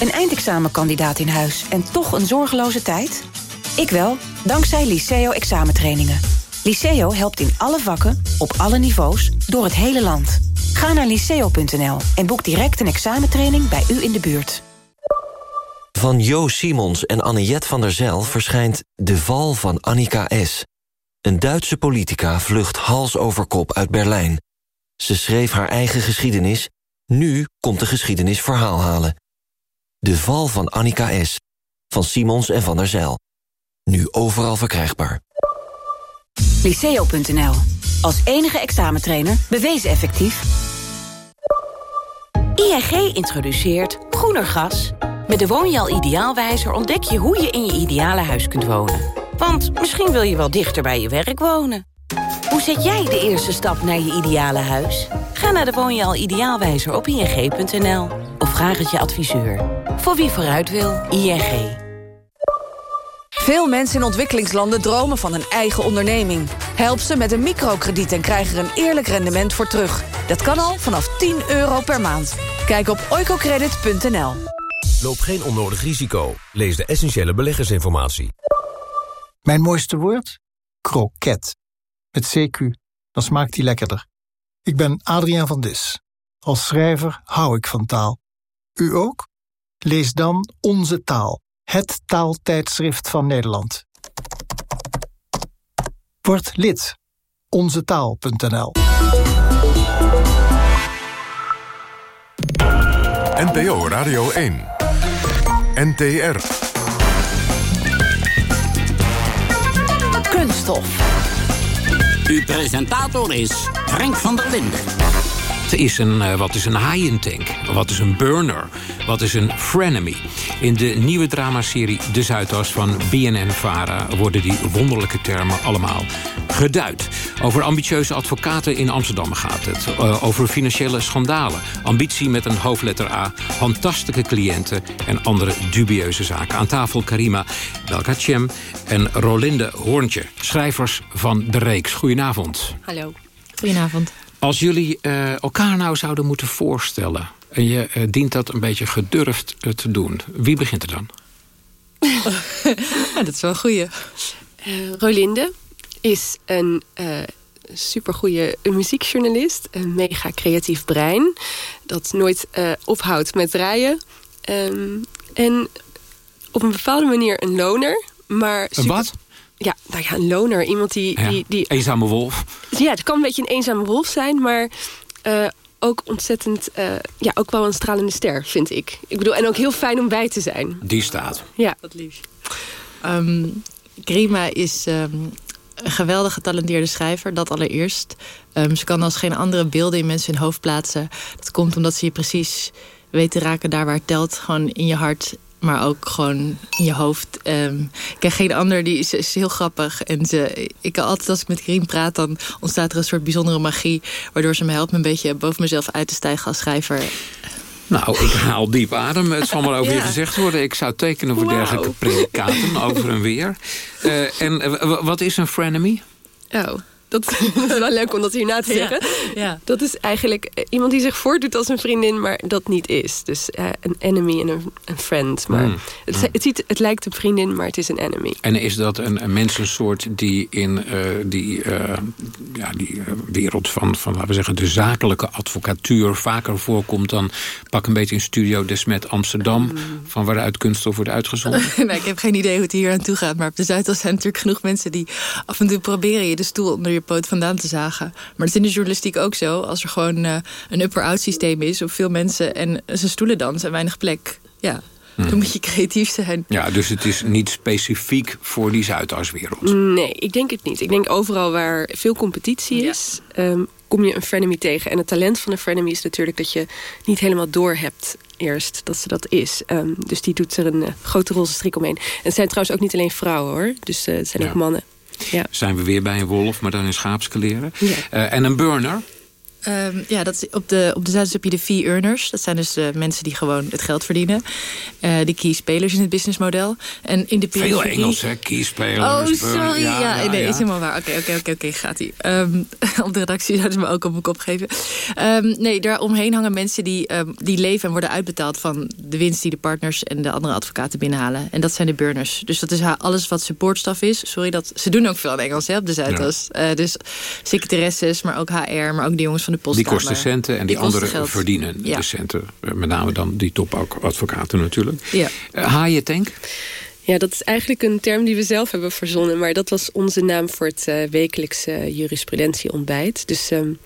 Een eindexamenkandidaat in huis en toch een zorgeloze tijd? Ik wel, dankzij Liceo examentrainingen. Liceo helpt in alle vakken, op alle niveaus, door het hele land. Ga naar liceo.nl en boek direct een examentraining bij u in de buurt. Van Jo Simons en Anniette van der Zijl verschijnt De Val van Annika S. Een Duitse politica vlucht hals over kop uit Berlijn. Ze schreef haar eigen geschiedenis. Nu komt de geschiedenis verhaal halen. De Val van Annika S. Van Simons en van der Zijl. Nu overal verkrijgbaar. Liceo.nl. Als enige examentrainer bewezen effectief. ING introduceert groener gas... Met de Woonjaal Ideaalwijzer ontdek je hoe je in je ideale huis kunt wonen. Want misschien wil je wel dichter bij je werk wonen. Hoe zet jij de eerste stap naar je ideale huis? Ga naar de Woonjaal Ideaalwijzer op ing.nl of vraag het je adviseur. Voor wie vooruit wil, ING. Veel mensen in ontwikkelingslanden dromen van een eigen onderneming. Help ze met een microkrediet en krijg er een eerlijk rendement voor terug. Dat kan al vanaf 10 euro per maand. Kijk op oicocredit.nl. Loop geen onnodig risico. Lees de essentiële beleggersinformatie. Mijn mooiste woord? Kroket. Met CQ. Dan smaakt die lekkerder. Ik ben Adriaan van Dis. Als schrijver hou ik van taal. U ook? Lees dan Onze Taal. Het taaltijdschrift van Nederland. Word lid. Onzetaal.nl NPO Radio 1 NTR. Kunststof. Uw presentator is Frank van der Linden. Is een, uh, wat is een? Wat is een burner? Wat is een frenemy? In de nieuwe dramaserie De Zuidas van BNN-Vara... worden die wonderlijke termen allemaal geduid. Over ambitieuze advocaten in Amsterdam gaat het. Uh, over financiële schandalen, ambitie met een hoofdletter A... fantastische cliënten en andere dubieuze zaken. Aan tafel Karima Belkacem en Rolinde Hoorntje, schrijvers van De Reeks. Goedenavond. Hallo. Goedenavond. Als jullie uh, elkaar nou zouden moeten voorstellen... en je uh, dient dat een beetje gedurfd uh, te doen... wie begint er dan? ja, dat is wel een goeie. Rolinde is een supergoeie muziekjournalist. Een mega creatief brein. Dat nooit ophoudt met rijden. Um, en op een bepaalde manier een loner. Maar super... Een wat? Ja, nou ja, een loner. Iemand die... Ja, die, die eenzame wolf. Ja, het kan een beetje een eenzame wolf zijn, maar... Uh, ook ontzettend, uh, ja, ook wel een stralende ster, vind ik. Ik bedoel, en ook heel fijn om bij te zijn. Die staat. Ja. Wat lief. Um, Grima is um, een geweldig getalenteerde schrijver, dat allereerst. Um, ze kan als geen andere beelden in mensen hun hoofd plaatsen. Dat komt omdat ze je precies weet te raken daar waar het telt. Gewoon in je hart maar ook gewoon in je hoofd. Um, ik ken geen ander, die is, is heel grappig. En ze, ik altijd als ik met Karim praat, dan ontstaat er een soort bijzondere magie... waardoor ze me helpt me een beetje boven mezelf uit te stijgen als schrijver. Nou, ik haal diep adem. Het zal maar over ja. je gezegd worden. Ik zou tekenen voor wow. dergelijke predicaten over en weer. Uh, en uh, wat is een frenemy? Oh, dat is wel leuk om dat hierna te zeggen. Ja, ja. Dat is eigenlijk iemand die zich voordoet als een vriendin, maar dat niet is. Dus uh, een enemy en een, een friend. Maar mm. het, het, ziet, het lijkt een vriendin, maar het is een enemy. En is dat een, een mensensoort die in uh, die, uh, ja, die wereld van, van, laten we zeggen, de zakelijke advocatuur vaker voorkomt dan pak een beetje in Studio Desmet Amsterdam, mm. van waaruit kunststof wordt uitgezonden? nee, ik heb geen idee hoe het hier aan toe gaat, maar op de Zuidas zijn natuurlijk genoeg mensen die af en toe proberen je de stoel onder je poot vandaan te zagen. Maar het is in de journalistiek ook zo. Als er gewoon uh, een upper-out systeem is... op veel mensen en ze stoelen dan, zijn weinig plek. Ja, hmm. dan moet je creatief zijn. Ja, dus het is niet specifiek voor die Zuidaswereld. Nee, ik denk het niet. Ik denk overal waar veel competitie is... Ja. Um, kom je een frenemy tegen. En het talent van een frenemy is natuurlijk dat je niet helemaal door hebt eerst dat ze dat is. Um, dus die doet er een uh, grote roze strik omheen. En het zijn trouwens ook niet alleen vrouwen hoor. Dus uh, het zijn ja. ook mannen. Ja. Zijn we weer bij een wolf, maar dan in schaapskleren. Ja. Uh, en een burner. Um, ja, dat is, op de, op de Zuidas heb je de fee-earners. Dat zijn dus de mensen die gewoon het geld verdienen. Uh, de key-spelers in het businessmodel. En in de Veel Engels, hè? Key-spelers. Oh, sorry. Ja, ja, ja nee, ja. is helemaal waar. Oké, oké, oké, oké, gaat ie. Um, op de redactie zouden ze me ook op mijn kop geven. Um, nee, daaromheen hangen mensen die, die leven en worden uitbetaald... van de winst die de partners en de andere advocaten binnenhalen. En dat zijn de burners. Dus dat is alles wat supportstaf is. Sorry, dat, ze doen ook veel aan Engels hè, op de Zuidas. Uh, dus secretaresses, maar ook HR, maar ook de jongens van de die kosten centen en die, die anderen verdienen ja. de centen. Met name dan die topadvocaten natuurlijk. Ja. Uh, haaien tank? Ja, dat is eigenlijk een term die we zelf hebben verzonnen. Maar dat was onze naam voor het uh, wekelijkse jurisprudentieontbijt. Dus um,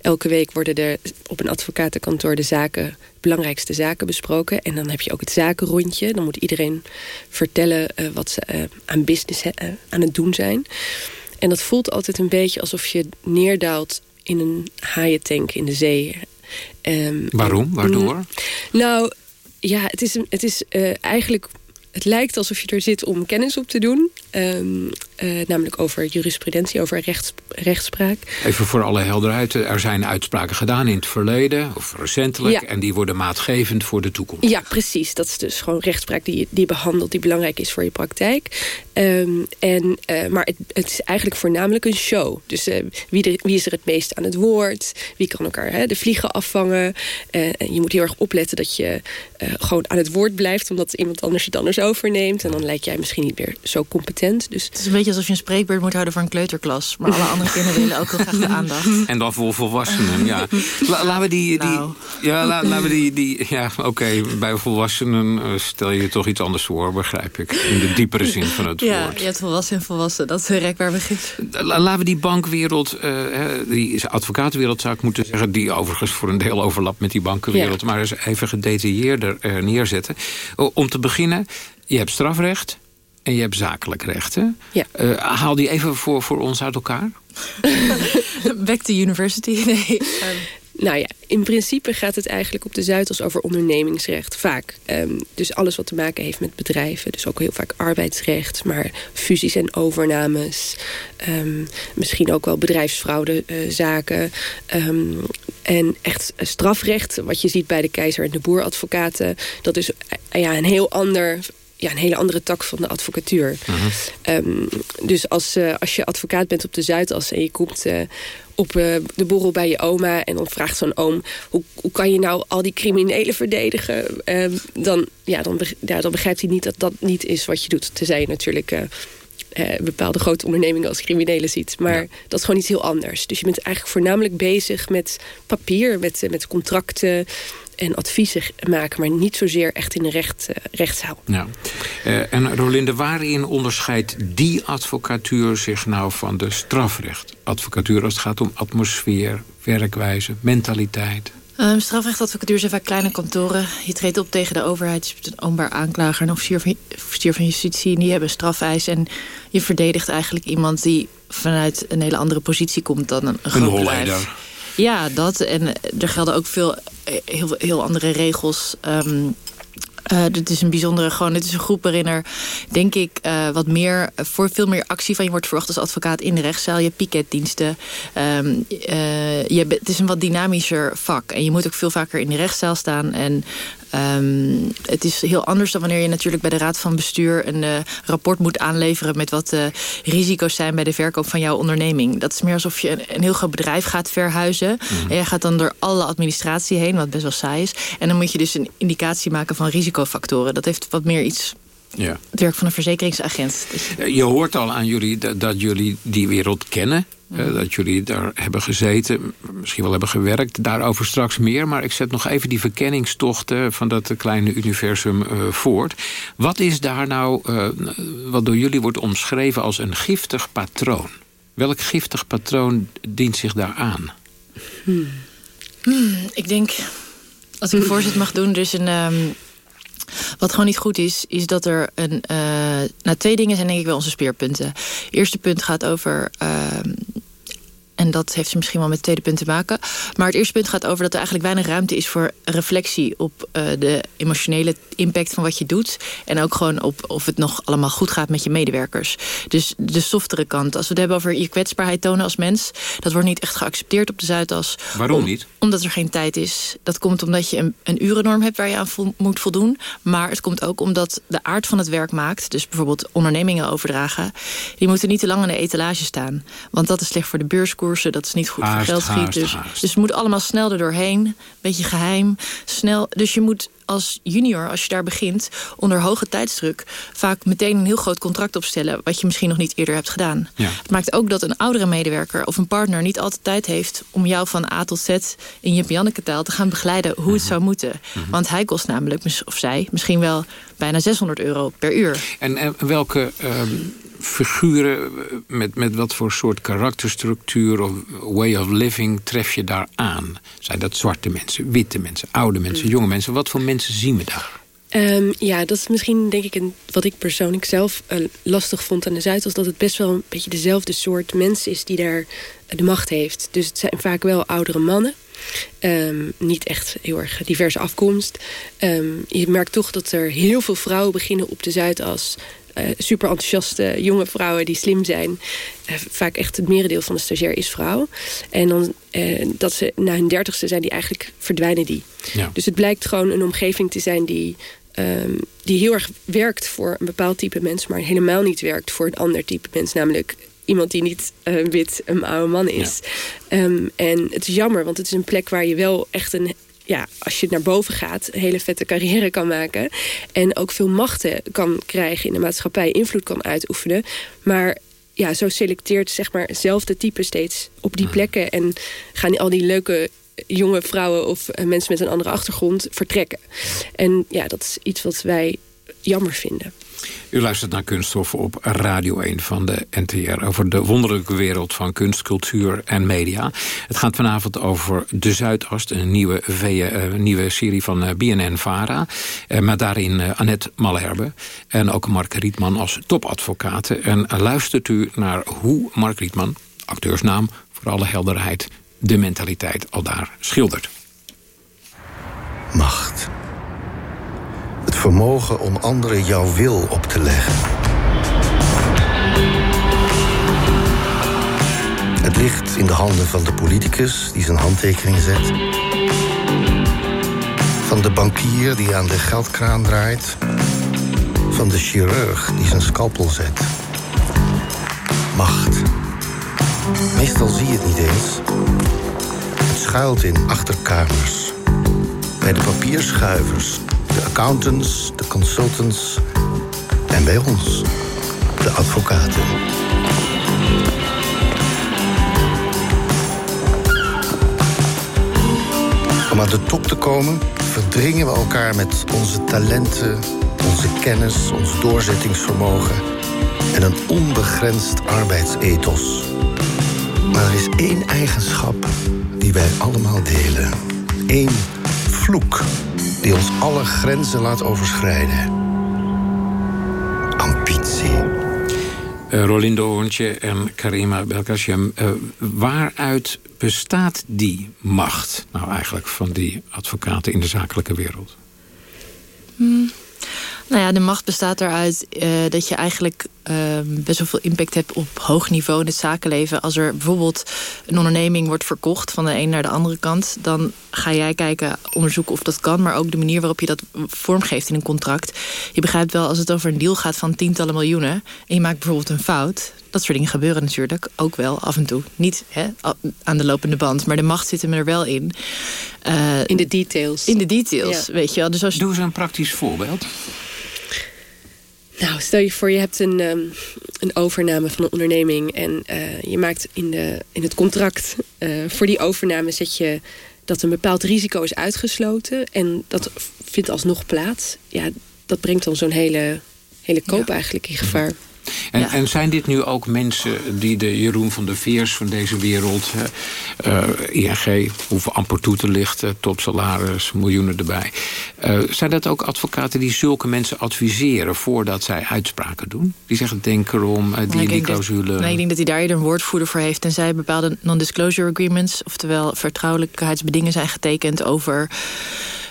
elke week worden er op een advocatenkantoor de zaken, belangrijkste zaken besproken. En dan heb je ook het zakenrondje. Dan moet iedereen vertellen uh, wat ze uh, aan business aan het doen zijn. En dat voelt altijd een beetje alsof je neerdaalt in een haaientank in de zee. Um, Waarom? Waardoor? Mm, nou, ja, het is, het is uh, eigenlijk... Het lijkt alsof je er zit om kennis op te doen. Um, uh, namelijk over jurisprudentie, over rechts, rechtspraak. Even voor alle helderheid. Er zijn uitspraken gedaan in het verleden, of recentelijk. Ja. En die worden maatgevend voor de toekomst. Ja, precies. Dat is dus gewoon rechtspraak die die behandelt, die belangrijk is voor je praktijk. Um, en, uh, maar het, het, is eigenlijk voornamelijk een show. Dus uh, wie, de, wie is er het meest aan het woord? Wie kan elkaar hè, de vliegen afvangen? en je moet heel erg opletten dat je gewoon aan het woord blijft... omdat iemand anders het anders overneemt. En dan lijk jij misschien niet meer zo competent. Dus het is een beetje alsof je een spreekbeurt moet houden voor een kleuterklas. Maar alle andere kinderen willen ook heel graag de aandacht. En dan voor volwassenen, ja. La, laten we die... die nou. Ja, la, laten we die... die ja, oké, okay, bij volwassenen uh, stel je toch iets anders voor, begrijp ik. In de diepere zin van het ja, woord. Ja, het volwassen en volwassen. Dat is een rek waar begint. La, laten we die bankwereld, uh, die advocatenwereld zou ik moeten zeggen... die overigens voor een deel overlapt met die bankenwereld... Ja. maar eens even gedetailleerder uh, neerzetten. Om te beginnen, je hebt strafrecht en je hebt zakelijk recht. Hè? Ja. Uh, haal die even voor, voor ons uit elkaar. Back to university. Nee. Um. Nou ja, in principe gaat het eigenlijk op de Zuidas over ondernemingsrecht. Vaak. Um, dus alles wat te maken heeft met bedrijven. Dus ook heel vaak arbeidsrecht. Maar fusies en overnames. Um, misschien ook wel bedrijfsfraudezaken. Uh, um, en echt strafrecht. Wat je ziet bij de keizer en de boeradvocaten. Dat is uh, ja, een heel ander ja, een hele andere tak van de advocatuur. -huh. um, dus als, uh, als je advocaat bent op de Zuidas en je komt uh, op uh, de borrel bij je oma... en dan vraagt zo'n oom, hoe, hoe kan je nou al die criminelen verdedigen? Um, dan, ja, dan, ja, dan begrijpt hij niet dat dat niet is wat je doet. Tenzij je natuurlijk bepaalde grote ondernemingen als criminelen ziet. Maar ja. dat is gewoon iets heel anders. Dus je bent eigenlijk voornamelijk bezig met papier, met, met contracten en adviezen maken, maar niet zozeer echt in de recht, uh, rechtszaal. Ja. Uh, en Rolinde, waarin onderscheidt die advocatuur zich nou van de strafrechtadvocatuur als het gaat om atmosfeer, werkwijze, mentaliteit? Um, strafrechtadvocatuur zijn vaak kleine kantoren. Je treedt op tegen de overheid. Je hebt een oombaar aanklager, een officier van, officier van justitie. En die hebben strafeis. En je verdedigt eigenlijk iemand die vanuit een hele andere positie komt dan een, een groot bedrijf. Ja, dat. En er gelden ook veel heel, heel andere regels. Um, dit is een bijzondere, gewoon, dit is een groep waarin er, denk ik, wat meer, voor veel meer actie van je wordt verwacht als advocaat in de rechtszaal. Je hebt piketdiensten. Uh, je, het is een wat dynamischer vak. En je moet ook veel vaker in de rechtszaal staan. En Um, het is heel anders dan wanneer je natuurlijk bij de Raad van Bestuur... een uh, rapport moet aanleveren met wat de uh, risico's zijn... bij de verkoop van jouw onderneming. Dat is meer alsof je een, een heel groot bedrijf gaat verhuizen. Mm. En jij gaat dan door alle administratie heen, wat best wel saai is. En dan moet je dus een indicatie maken van risicofactoren. Dat heeft wat meer iets ja. het werk van een verzekeringsagent. Dus... Je hoort al aan jullie dat, dat jullie die wereld kennen. Uh, dat jullie daar hebben gezeten, misschien wel hebben gewerkt. Daarover straks meer, maar ik zet nog even die verkenningstochten... van dat kleine universum uh, voort. Wat is daar nou, uh, wat door jullie wordt omschreven als een giftig patroon? Welk giftig patroon dient zich daar aan? Hmm. Hmm, ik denk, als ik een voorzet mag doen... dus een... Um wat gewoon niet goed is, is dat er een... Uh, nou, twee dingen zijn denk ik wel onze speerpunten. Het eerste punt gaat over... Uh, en dat heeft misschien wel met het tweede punt te maken. Maar het eerste punt gaat over dat er eigenlijk weinig ruimte is... voor reflectie op uh, de emotionele impact van wat je doet. En ook gewoon op of het nog allemaal goed gaat met je medewerkers. Dus de softere kant. Als we het hebben over je kwetsbaarheid tonen als mens... dat wordt niet echt geaccepteerd op de Zuidas. Waarom niet? Omdat er geen tijd is. Dat komt omdat je een, een urennorm hebt waar je aan vo moet voldoen. Maar het komt ook omdat de aard van het werk maakt... dus bijvoorbeeld ondernemingen overdragen... die moeten niet te lang in de etalage staan. Want dat is slecht voor de beurskoers dat is niet goed haast, voor geld Dus, dus het moet allemaal snel er doorheen. Beetje geheim. Snel. Dus je moet als junior, als je daar begint, onder hoge tijdsdruk... vaak meteen een heel groot contract opstellen... wat je misschien nog niet eerder hebt gedaan. Ja. Het maakt ook dat een oudere medewerker of een partner... niet altijd tijd heeft om jou van A tot Z in je Janneke-taal... te gaan begeleiden hoe het zou moeten. Mm -hmm. Want hij kost namelijk, of zij, misschien wel bijna 600 euro per uur. En, en welke... Um figuren met, met wat voor soort karakterstructuur of way of living tref je daar aan? Zijn dat zwarte mensen, witte mensen, oude mensen, jonge mensen? Wat voor mensen zien we daar? Um, ja, dat is misschien denk ik een, wat ik persoonlijk zelf uh, lastig vond aan de Zuid... was dat het best wel een beetje dezelfde soort mens is die daar de macht heeft. Dus het zijn vaak wel oudere mannen. Um, niet echt heel erg diverse afkomst. Um, je merkt toch dat er heel veel vrouwen beginnen op de Zuidas... Uh, super enthousiaste jonge vrouwen die slim zijn. Uh, vaak echt het merendeel van de stagiair is vrouw. En dan uh, dat ze na hun dertigste zijn die eigenlijk verdwijnen die. Ja. Dus het blijkt gewoon een omgeving te zijn die... Um, die heel erg werkt voor een bepaald type mens... maar helemaal niet werkt voor een ander type mens. Namelijk iemand die niet uh, wit een oude man is. Ja. Um, en het is jammer, want het is een plek waar je wel echt een ja, als je naar boven gaat, een hele vette carrière kan maken. En ook veel machten kan krijgen in de maatschappij, invloed kan uitoefenen. Maar ja, zo selecteert zeg maar hetzelfde type steeds op die plekken. En gaan al die leuke jonge vrouwen of mensen met een andere achtergrond vertrekken. En ja, dat is iets wat wij jammer vinden. U luistert naar Kunststoffen op Radio 1 van de NTR... over de wonderlijke wereld van kunst, cultuur en media. Het gaat vanavond over De Zuidast, een nieuwe, uh, nieuwe serie van uh, BNN-VARA. Uh, met daarin Annette Malherbe en ook Mark Rietman als topadvocaten. En luistert u naar hoe Mark Rietman, acteursnaam voor alle helderheid de mentaliteit al daar schildert. Macht. Vermogen om anderen jouw wil op te leggen. Het ligt in de handen van de politicus die zijn handtekening zet. Van de bankier die aan de geldkraan draait. Van de chirurg die zijn scalpel zet. Macht. Meestal zie je het niet eens. Het schuilt in achterkamers. Bij de papierschuivers, de accountants, de consultants en bij ons, de advocaten. Om aan de top te komen, verdringen we elkaar met onze talenten, onze kennis, ons doorzettingsvermogen en een onbegrensd arbeidsethos. Maar er is één eigenschap die wij allemaal delen. Eén vloek die ons alle grenzen laat overschrijden. Ambitie. Uh, Rolindo Hoorntje en Karima Belkacem. Uh, waaruit bestaat die macht nou eigenlijk van die advocaten in de zakelijke wereld? Hmm. Nou ja, de macht bestaat eruit uh, dat je eigenlijk uh, best wel veel impact hebt op hoog niveau in het zakenleven. Als er bijvoorbeeld een onderneming wordt verkocht van de een naar de andere kant, dan ga jij kijken, onderzoeken of dat kan, maar ook de manier waarop je dat vormgeeft in een contract. Je begrijpt wel als het over een deal gaat van tientallen miljoenen en je maakt bijvoorbeeld een fout. Dat soort dingen gebeuren natuurlijk ook wel af en toe. Niet hè, aan de lopende band, maar de macht zit hem er wel in. Uh, in de details. In de details, ja. weet je wel. Dus als... Doe eens een praktisch voorbeeld. Nou, stel je voor, je hebt een, um, een overname van een onderneming... en uh, je maakt in, de, in het contract uh, voor die overname zet je dat een bepaald risico is uitgesloten... en dat vindt alsnog plaats. Ja, dat brengt dan zo'n hele, hele koop ja. eigenlijk in gevaar. En, ja. en, zijn dit nu ook mensen die de Jeroen van der Veers van deze wereld... Uh, ING, hoeven amper toe te lichten, topsalaris, miljoenen erbij... Uh, zijn dat ook advocaten die zulke mensen adviseren... voordat zij uitspraken doen? Die zeggen denk erom, uh, die, die clausule... nee, ik denk dat hij daar eerder een woordvoerder voor heeft... en zij bepaalde non-disclosure agreements... oftewel vertrouwelijkheidsbedingen zijn getekend over...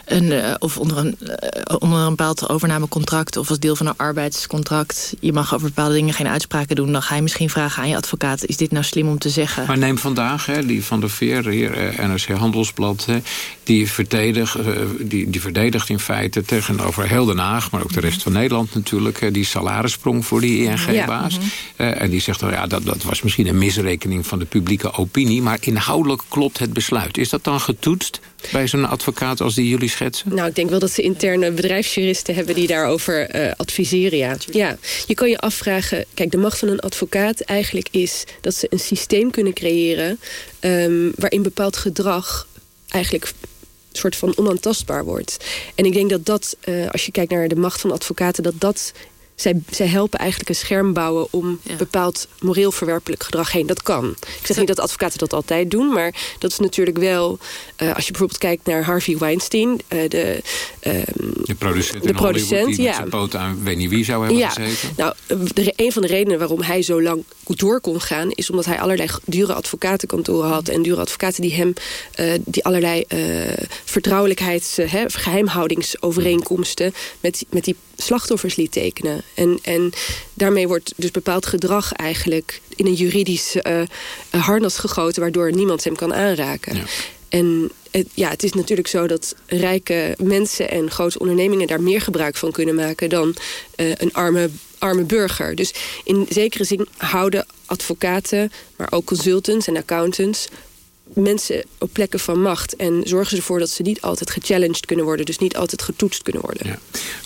Een, uh, of onder een, uh, onder een bepaald overnamecontract... of als deel van een arbeidscontract... je mag over bepaalde dingen geen uitspraken doen... dan ga je misschien vragen aan je advocaat... is dit nou slim om te zeggen? Maar neem vandaag, hè, die Van der Veer, hier, uh, NRC Handelsblad... Hè, die, verdedigt, die, die verdedigt in feite tegenover heel Den Haag... maar ook de rest van Nederland natuurlijk... Hè, die salarissprong voor die ING-baas. Ja, mm -hmm. en die zegt, oh, ja, dat, dat was misschien een misrekening... van de publieke opinie... maar inhoudelijk klopt het besluit. Is dat dan getoetst bij zo'n advocaat als die jullie schetsen? Nou, ik denk wel dat ze interne bedrijfsjuristen hebben die daarover uh, adviseren. Ja. ja, je kan je afvragen, kijk, de macht van een advocaat eigenlijk is dat ze een systeem kunnen creëren um, waarin bepaald gedrag eigenlijk soort van onaantastbaar wordt. En ik denk dat dat, uh, als je kijkt naar de macht van advocaten, dat dat zij, zij helpen eigenlijk een scherm bouwen om ja. bepaald moreel verwerpelijk gedrag heen. Dat kan. Ik zeg niet dat advocaten dat altijd doen, maar dat is natuurlijk wel... Uh, als je bijvoorbeeld kijkt naar Harvey Weinstein, uh, de, uh, de producent, de producent die ja. met zijn poot aan weet niet wie zou hebben ja. gezeten. Nou, de, een van de redenen waarom hij zo lang goed door kon gaan... is omdat hij allerlei dure advocatenkantoren had... en dure advocaten die hem die allerlei vertrouwelijkheids... geheimhoudingsovereenkomsten met, met die slachtoffers liet tekenen. En, en daarmee wordt dus bepaald gedrag eigenlijk in een juridisch uh, harnas gegoten... waardoor niemand hem kan aanraken. Ja. En het, ja, het is natuurlijk zo dat rijke mensen en grote ondernemingen... daar meer gebruik van kunnen maken dan uh, een arme, arme burger. Dus in zekere zin houden advocaten, maar ook consultants en accountants mensen op plekken van macht. En zorgen ze ervoor dat ze niet altijd gechallenged kunnen worden. Dus niet altijd getoetst kunnen worden. Ja.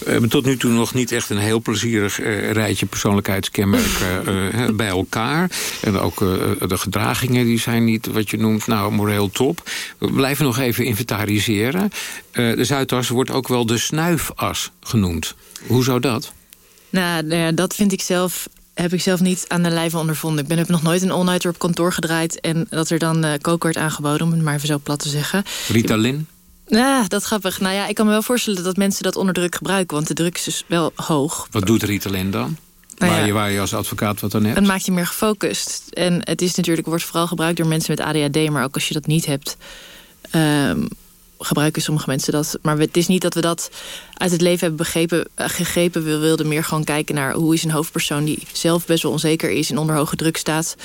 We hebben tot nu toe nog niet echt een heel plezierig uh, rijtje persoonlijkheidskenmerken uh, bij elkaar. En ook uh, de gedragingen die zijn niet wat je noemt nou moreel top. We blijven nog even inventariseren. de Zuidas wordt ook wel de snuifas genoemd. Hoe zou dat? Nou, dat vind ik zelf heb ik zelf niet aan de lijve ondervonden. Ik ben, heb nog nooit een all-nighter op kantoor gedraaid... en dat er dan uh, kook werd aangeboden, om het maar even zo plat te zeggen. Ritalin? Ja, dat grappig. Nou ja, ik kan me wel voorstellen dat mensen dat onder druk gebruiken... want de druk is dus wel hoog. Wat doet Ritalin dan? Nou waar, je, waar je als advocaat wat aan hebt? Het maakt je meer gefocust. En het is natuurlijk, wordt vooral gebruikt door mensen met ADHD. Maar ook als je dat niet hebt, ehm, gebruiken sommige mensen dat. Maar het is niet dat we dat uit het leven hebben begrepen, eh, gegrepen. We wilden meer gewoon kijken naar hoe is een hoofdpersoon... die zelf best wel onzeker is en onder hoge druk staat...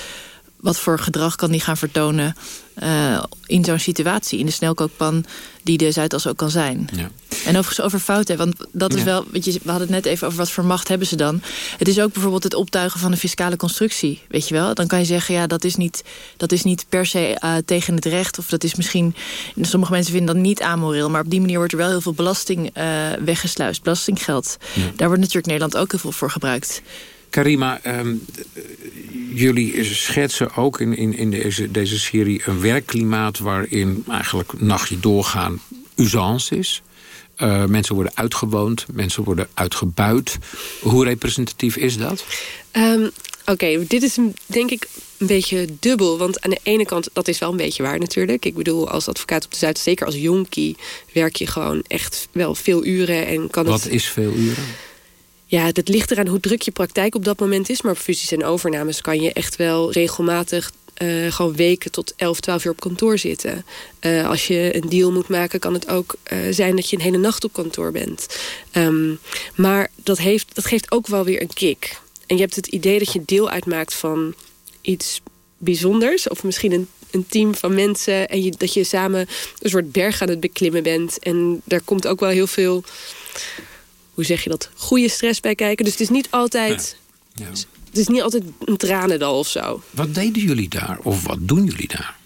wat voor gedrag kan die gaan vertonen eh, in zo'n situatie... in de snelkookpan die de Zuidas ook kan zijn. Ja. En overigens over fouten, want dat is wel... Weet je, we hadden het net even over wat voor macht hebben ze dan. Het is ook bijvoorbeeld het optuigen van een fiscale constructie, weet je wel. Dan kan je zeggen, ja, dat is niet, dat is niet per se eh, tegen het recht... of dat is misschien... Sommige mensen vinden dat niet amoreel... maar op die manier wordt er wel heel veel belasting eh, weggesluist. Belastinggeld. Daar wordt natuurlijk Nederland ook heel veel voor gebruikt. Karima, ehm, jullie schetsen ook in, in, in deze, deze serie een werkklimaat... waarin eigenlijk nachtje doorgaan usance is. Eh, mensen worden uitgewoond, mensen worden uitgebuit. Hoe representatief is dat? Ehm, Oké, dit is denk ik een beetje dubbel. Want aan de ene kant, dat is wel een beetje waar natuurlijk. Ik bedoel, als advocaat op de Zuid, zeker als jonkie... werk je gewoon echt wel veel uren en kan Wat het... is veel uren? Ja, dat ligt eraan hoe druk je praktijk op dat moment is. Maar fusies en overnames kan je echt wel regelmatig... eh, gewoon weken tot 11, 12 uur op kantoor zitten. Eh, als je een deal moet maken, kan het ook eh, zijn dat je een hele nacht op kantoor bent. Ehm, maar dat, heeft, dat geeft ook wel weer een kick. En je hebt het idee dat je deel uitmaakt van iets bijzonders. Of misschien een, een team van mensen. En dat je samen een soort berg aan het beklimmen bent. En daar komt ook wel heel veel hoe zeg je dat, goede stress bij kijken. Dus het is niet altijd, Ja. het is niet altijd een tranendal of zo. Wat deden jullie daar? Of wat doen jullie daar?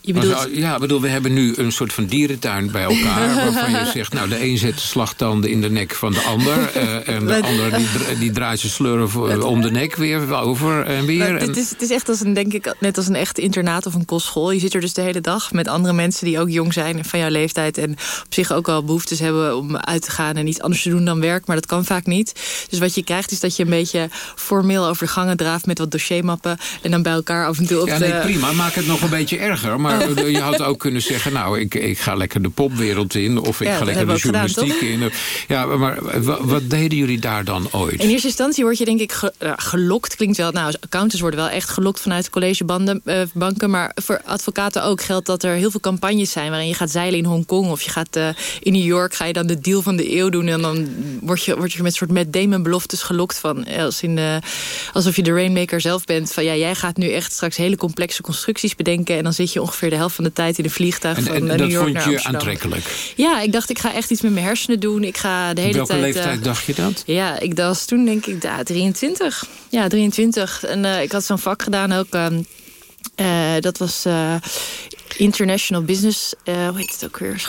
Je bedoelt... Ja, bedoel, we hebben nu een soort van dierentuin bij elkaar... waarvan je zegt, nou, de een zet de slagtanden in de nek van de ander... eh, en de ander die, dra- die draait zijn slurf eh, om de nek weer over en weer. Het, is, het is echt als een, denk ik, net als een echt internaat of een kostschool. Je zit er dus de hele dag met andere mensen die ook jong zijn en van jouw leeftijd. En op zich ook wel behoeftes hebben om uit te gaan en iets anders te doen dan werk. Maar dat kan vaak niet. Dus wat je krijgt is dat je een beetje formeel over de gangen draaft met wat dossiermappen. En dan bij elkaar af en toe op Ja, de... nee, prima. Maak het nog een beetje erger. Maar je had ook kunnen zeggen... nou, ik, ik ga lekker de popwereld in... of ik Ja, ga lekker de gedaan, journalistiek in. Ja, maar wa- wat deden jullie daar dan ooit? In eerste instantie word je denk ik ge- nou, gelokt. Klinkt wel, nou, accountants worden wel echt gelokt vanuit collegebanken. eh, banken, maar voor advocaten ook geldt dat er heel veel campagnes zijn... waarin je gaat zeilen in Hongkong of je gaat eh, in New York... ga je dan de deal van de eeuw doen... en dan word je, word je met soort Matt Damon beloftes gelokt van... eh, Als in de, alsof je de rainmaker zelf bent. Van ja, jij gaat nu echt straks hele complexe constructies bedenken... en dan zit je ongeveer de helft van de tijd in een vliegtuig En, van en eh, dat New York vond naar je Amsterdam. aantrekkelijk? Ja, ik dacht ik ga echt iets met mijn hersenen doen. Ik ga de hele Welke tijd... eh, leeftijd dacht je dat? ja, ik was toen denk ik ja, 23. Ja, 23. En eh, ik had zo'n vak gedaan ook. ehm, eh, dat was International Business. eh, hoe heet het ook weer?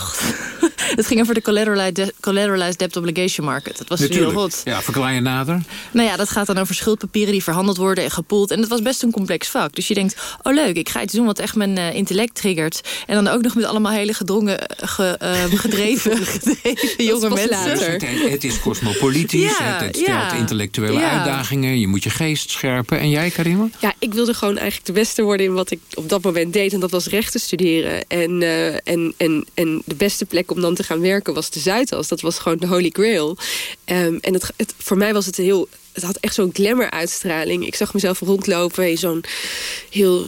Het ging over de collateralized, de- collateralized debt obligation market. Dat was heel Natuurlijk. hot. Ja, verklaar je nader. Nou ja, dat gaat dan over schuldpapieren die verhandeld worden en gepoeld. En het was best een complex vak. Dus je denkt, oh leuk, ik ga iets doen wat echt mijn eh, intellect triggert. En dan ook nog met allemaal hele gedrongen, ge- ehm, gedreven, gedreven jonge mensen. later. Het, het is cosmopolitisch, Ja, het, het stelt ja. intellectuele Ja. uitdagingen. Je moet je geest scherpen. En jij, Karima? Ja, ik wilde gewoon eigenlijk de beste worden in wat ik op dat moment deed. En dat was rechten studeren. En, eh, en, en, en de beste plek om dan te gaan werken was de Zuidas. Dat was gewoon de holy grail. Ehm, en het, voor mij was het heel... Het had echt zo'n glamour uitstraling. Ik zag mezelf rondlopen in zo'n heel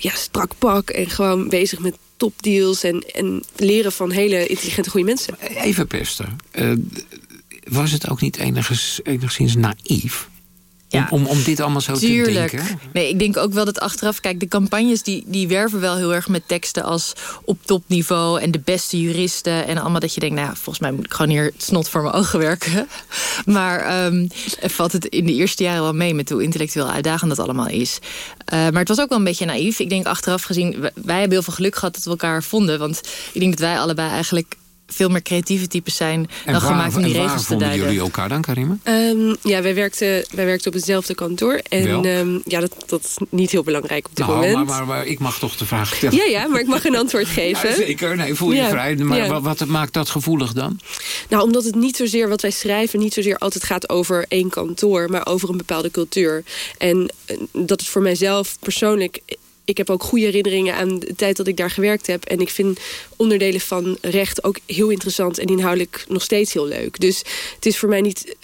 ja, strak pak. En gewoon bezig met topdeals. En, en leren van hele intelligente goede mensen. Even pesten. Eh, was het ook niet enigszins naïef? Ja. Om, om, om dit allemaal zo Tuurlijk. te denken? Nee, ik denk ook wel dat achteraf... Kijk, de campagnes die, die werven wel heel erg met teksten als op topniveau... en de beste juristen en allemaal dat je denkt... nou, ja, volgens mij moet ik gewoon hier snot voor mijn ogen werken. Maar ehm, valt het in de eerste jaren wel mee... met hoe intellectueel uitdagend dat allemaal is. Eh, maar het was ook wel een beetje naïef. Ik denk achteraf gezien... wij hebben heel veel geluk gehad dat we elkaar vonden. Want ik denk dat wij allebei eigenlijk veel meer creatieve types zijn... En dan waar, gemaakt om die en waar regels te vonden duiden. jullie elkaar dan, Karima? Ehm, ja, wij werkten, wij werkten op hetzelfde kantoor. En ehm, ja, dat, dat is niet heel belangrijk op dit Nou, moment. maar, maar, maar ik mag toch de vraag stellen? Ja, ja, maar ik mag een antwoord geven. Ja, zeker, nee, voel je Ja, vrij. Maar ja. wat, wat maakt dat gevoelig dan? Nou, omdat het niet zozeer wat wij schrijven... niet zozeer altijd gaat over één kantoor... maar over een bepaalde cultuur. En eh, dat het voor mijzelf persoonlijk ik heb ook goede herinneringen aan de tijd dat ik daar gewerkt heb. En ik vind onderdelen van recht ook heel interessant en inhoudelijk nog steeds heel leuk. Dus het is voor mij niet...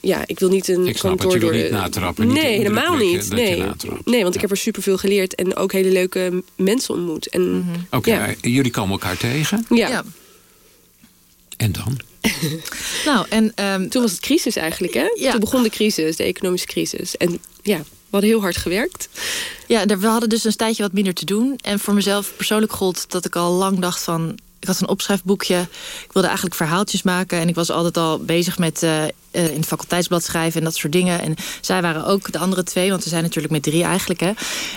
ja, ik wil niet een ik snap kantoor het, je door... wil niet natrappen. Nee, niet helemaal niet. Nee, nee want ja. ik heb er superveel geleerd en ook hele leuke mensen ontmoet. En, Oké, okay, ja. jullie komen elkaar tegen. Ja. ja. En dan? nou, en um, toen was het crisis eigenlijk, hè? Ja. Toen begon de crisis, de economische crisis. En ja, we hadden heel hard gewerkt. Ja, we hadden dus een tijdje wat minder te doen. En voor mezelf persoonlijk gold dat ik al lang dacht van... Ik had een opschrijfboekje. Ik wilde eigenlijk verhaaltjes maken. En ik was altijd al bezig met uh, uh, in het faculteitsblad schrijven en dat soort dingen. En zij waren ook de andere twee, want we zijn natuurlijk met drie eigenlijk. Hè.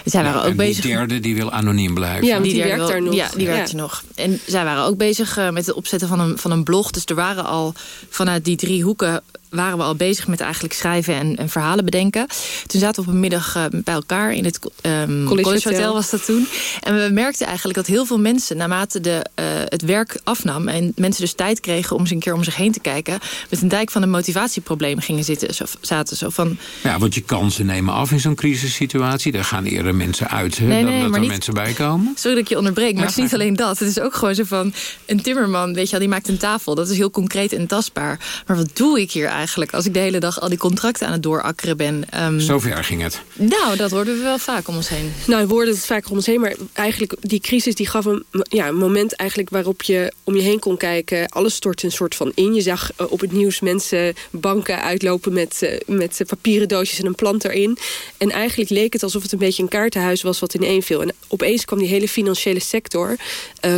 Zij waren ja, ook en bezig. die derde die wil anoniem blijven. Ja, die, die werkt daar nog. Ja, die werkt er nog. En zij waren ook bezig uh, met het opzetten van een, van een blog. Dus er waren al vanuit die drie hoeken waren we al bezig met eigenlijk schrijven en, en verhalen bedenken. Toen zaten we op een middag uh, bij elkaar in het um, College, College Hotel. Hotel was dat toen. En we merkten eigenlijk dat heel veel mensen, naarmate de, uh, het werk afnam... en mensen dus tijd kregen om eens een keer om zich heen te kijken... met een dijk van een motivatieprobleem gingen zitten. Zo, zaten zo van... Ja, want je kansen nemen af in zo'n crisissituatie. Daar gaan eerder mensen uit hè, nee, nee, dan dat er niet, mensen bij komen. Sorry dat ik je onderbreek, maar ja, het is niet alleen dat. Het is ook gewoon zo van... een timmerman, weet je wel, die maakt een tafel. Dat is heel concreet en tastbaar. Maar wat doe ik hier eigenlijk als ik de hele dag al die contracten aan het doorakkeren ben? Um, Zover ging het. Nou, dat hoorden we wel vaak om ons heen. Nou, we hoorden het vaak om ons heen, maar eigenlijk die crisis die gaf een, ja, een moment eigenlijk waarop je om je heen kon kijken. Alles stort een soort van in. Je zag uh, op het nieuws mensen banken uitlopen met, uh, met papieren doosjes en een plant erin. En eigenlijk leek het alsof het een beetje een kaartenhuis was wat in één viel. En opeens kwam die hele financiële sector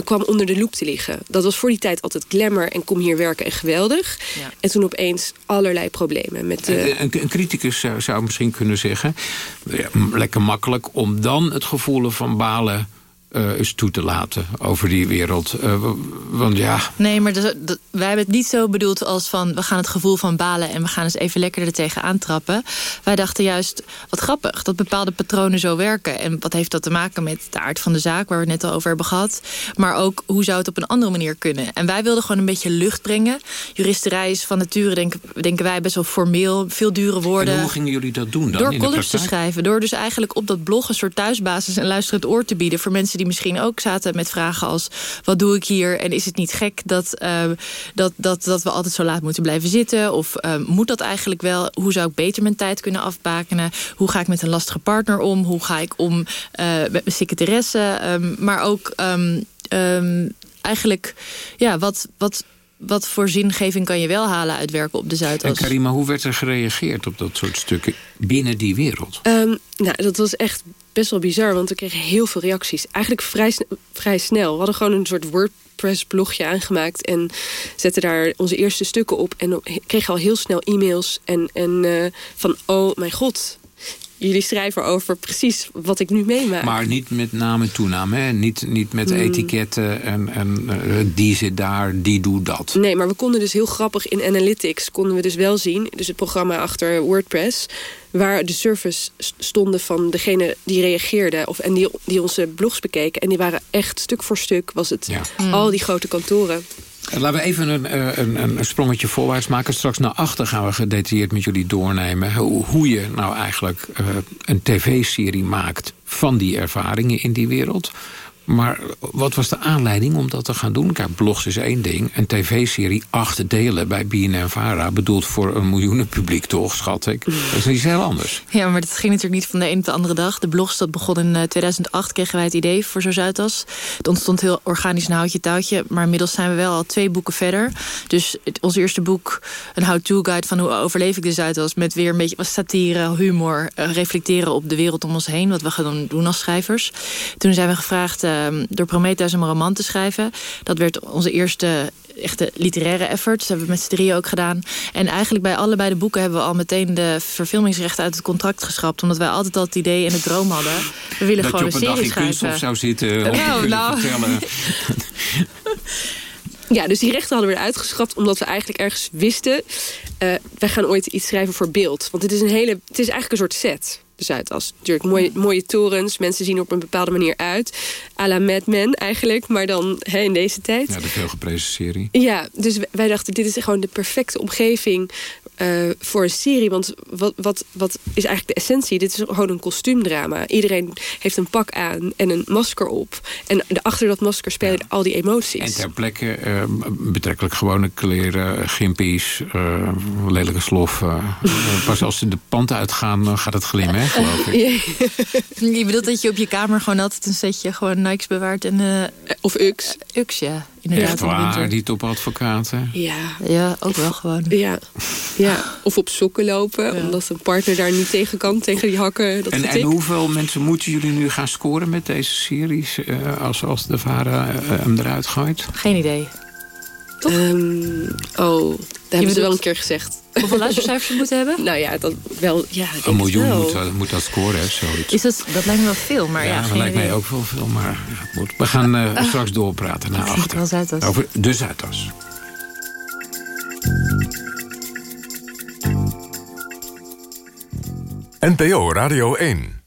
kwam onder de loep te liggen. Dat was voor die tijd altijd glamour en kom hier werken en geweldig. Ja. En toen opeens allerlei problemen. Met, een, een, criticus zou, zou misschien kunnen zeggen... Ja, lekker makkelijk om dan het gevoel van balen uh, eens toe te laten over die wereld. Uh, want ja... Nee, maar dat, dat, wij hebben het niet zo bedoeld als van... we gaan het gevoel van balen en we gaan eens even lekker er tegen aantrappen. Wij dachten juist, wat grappig, dat bepaalde patronen zo werken. En wat heeft dat te maken met de aard van de zaak... waar we het net al over hebben gehad. Maar ook, hoe zou het op een andere manier kunnen? En wij wilden gewoon een beetje lucht brengen. Juristerij is van nature, denken, denken wij, best wel formeel. Veel dure woorden. En hoe gingen jullie dat doen dan? Door columns te schrijven. Door dus eigenlijk op dat blog een soort thuisbasis... en luisterend oor te bieden voor mensen die die misschien ook zaten met vragen als... wat doe ik hier en is het niet gek dat, uh, dat, dat, dat we altijd zo laat moeten blijven zitten? Of uh, moet dat eigenlijk wel? Hoe zou ik beter mijn tijd kunnen afbakenen? Hoe ga ik met een lastige partner om? Hoe ga ik om uh, met mijn secretaresse? Um, maar ook um, um, eigenlijk, ja, wat... wat wat voor zingeving kan je wel halen uit werken op de Zuidas? En Karima, hoe werd er gereageerd op dat soort stukken binnen die wereld? Um, nou, dat was echt best wel bizar, want we kregen heel veel reacties. Eigenlijk vrij, vrij snel. We hadden gewoon een soort WordPress-blogje aangemaakt... en zetten daar onze eerste stukken op. En kregen al heel snel e-mails en, en uh, van... oh mijn god, jullie schrijven over precies wat ik nu meemaak. Maar niet met naam en toename, hè? Niet, niet met mm. etiketten en, en uh, die zit daar, die doet dat. Nee, maar we konden dus heel grappig in Analytics... konden we dus wel zien, dus het programma achter WordPress... waar de servers stonden van degene die reageerde... Of, en die, die onze blogs bekeken. En die waren echt stuk voor stuk, was het ja. mm. al die grote kantoren. Laten we even een, een, een, sprongetje voorwaarts maken. Straks naar achter gaan we gedetailleerd met jullie doornemen... hoe, hoe je nou eigenlijk een tv-serie maakt van die ervaringen in die wereld... Maar wat was de aanleiding om dat te gaan doen? Kijk, blogs is één ding. Een tv-serie, acht delen bij BNN-Vara... bedoeld voor een miljoenen publiek toch, schat ik. Dat is iets heel anders. Ja, maar dat ging natuurlijk niet van de een op de andere dag. De blogs, dat begon in 2008, kregen wij het idee voor Zo Zuidas. Het ontstond heel organisch een houtje touwtje. Maar inmiddels zijn we wel al twee boeken verder. Dus het, ons eerste boek, een how-to-guide van hoe overleef ik de Zuidas... met weer een beetje wat satire, humor... Uh, reflecteren op de wereld om ons heen. Wat we gaan doen als schrijvers. Toen zijn we gevraagd... Uh, door Prometheus om een roman te schrijven. Dat werd onze eerste echte literaire effort. Dat hebben we met z'n drieën ook gedaan. En eigenlijk bij allebei de boeken hebben we al meteen de verfilmingsrechten uit het contract geschrapt. Omdat wij altijd al het idee en de droom hadden. We willen dat gewoon je op een een serie dag in schrijven. zou zitten om nou, te nou. Ja, dus die rechten hadden we eruit geschrapt omdat we eigenlijk ergens wisten... Uh, wij gaan ooit iets schrijven voor beeld. Want het is, een hele, het is eigenlijk een soort set de Zuidas. Natuurlijk mooie, mooie torens, mensen zien er op een bepaalde manier uit. à la Mad Men eigenlijk, maar dan hè, in deze tijd. Ja, de veel geprezen serie. Ja, dus wij dachten dit is gewoon de perfecte omgeving... eh, voor een serie. Want wat, wat, wat is eigenlijk de essentie? Dit is gewoon een kostuumdrama. Iedereen heeft een pak aan en een masker op. En achter dat masker spelen al die emoties. En ter plekke uh, betrekkelijk gewone kleren, gimpies, uh, lelijke sloffen. pas als ze de pand uitgaan, gaat het glimmen, hè, geloof ik. je bedoelt dat je op je kamer gewoon altijd een setje gewoon Nikes bewaart en... of Ux. Ux, ja. Inderdaad, Echt waar, die topadvocaten? Ja. Ja, ook wel gewoon. Ja. ja. Of op sokken lopen, omdat een partner daar niet tegen kan, tegen die hakken. Dat en, en hoeveel mensen moeten jullie nu gaan scoren met deze series... Uh, als, als de vader uh, hem eruit gooit? Geen idee. Um, oh, dat hebben ze wel een keer gezegd. Hoeveel luistercijfers ze moeten hebben? Nou ja, dat wel. Ja, een miljoen moet, moet, dat scoren, hè, zoiets. Is dat, dat lijkt me wel veel, maar ja. ja dat lijkt mij ook wel veel, maar ja, moet. We gaan uh, straks doorpraten naar achter. Over de Zuidas. NPO Radio 1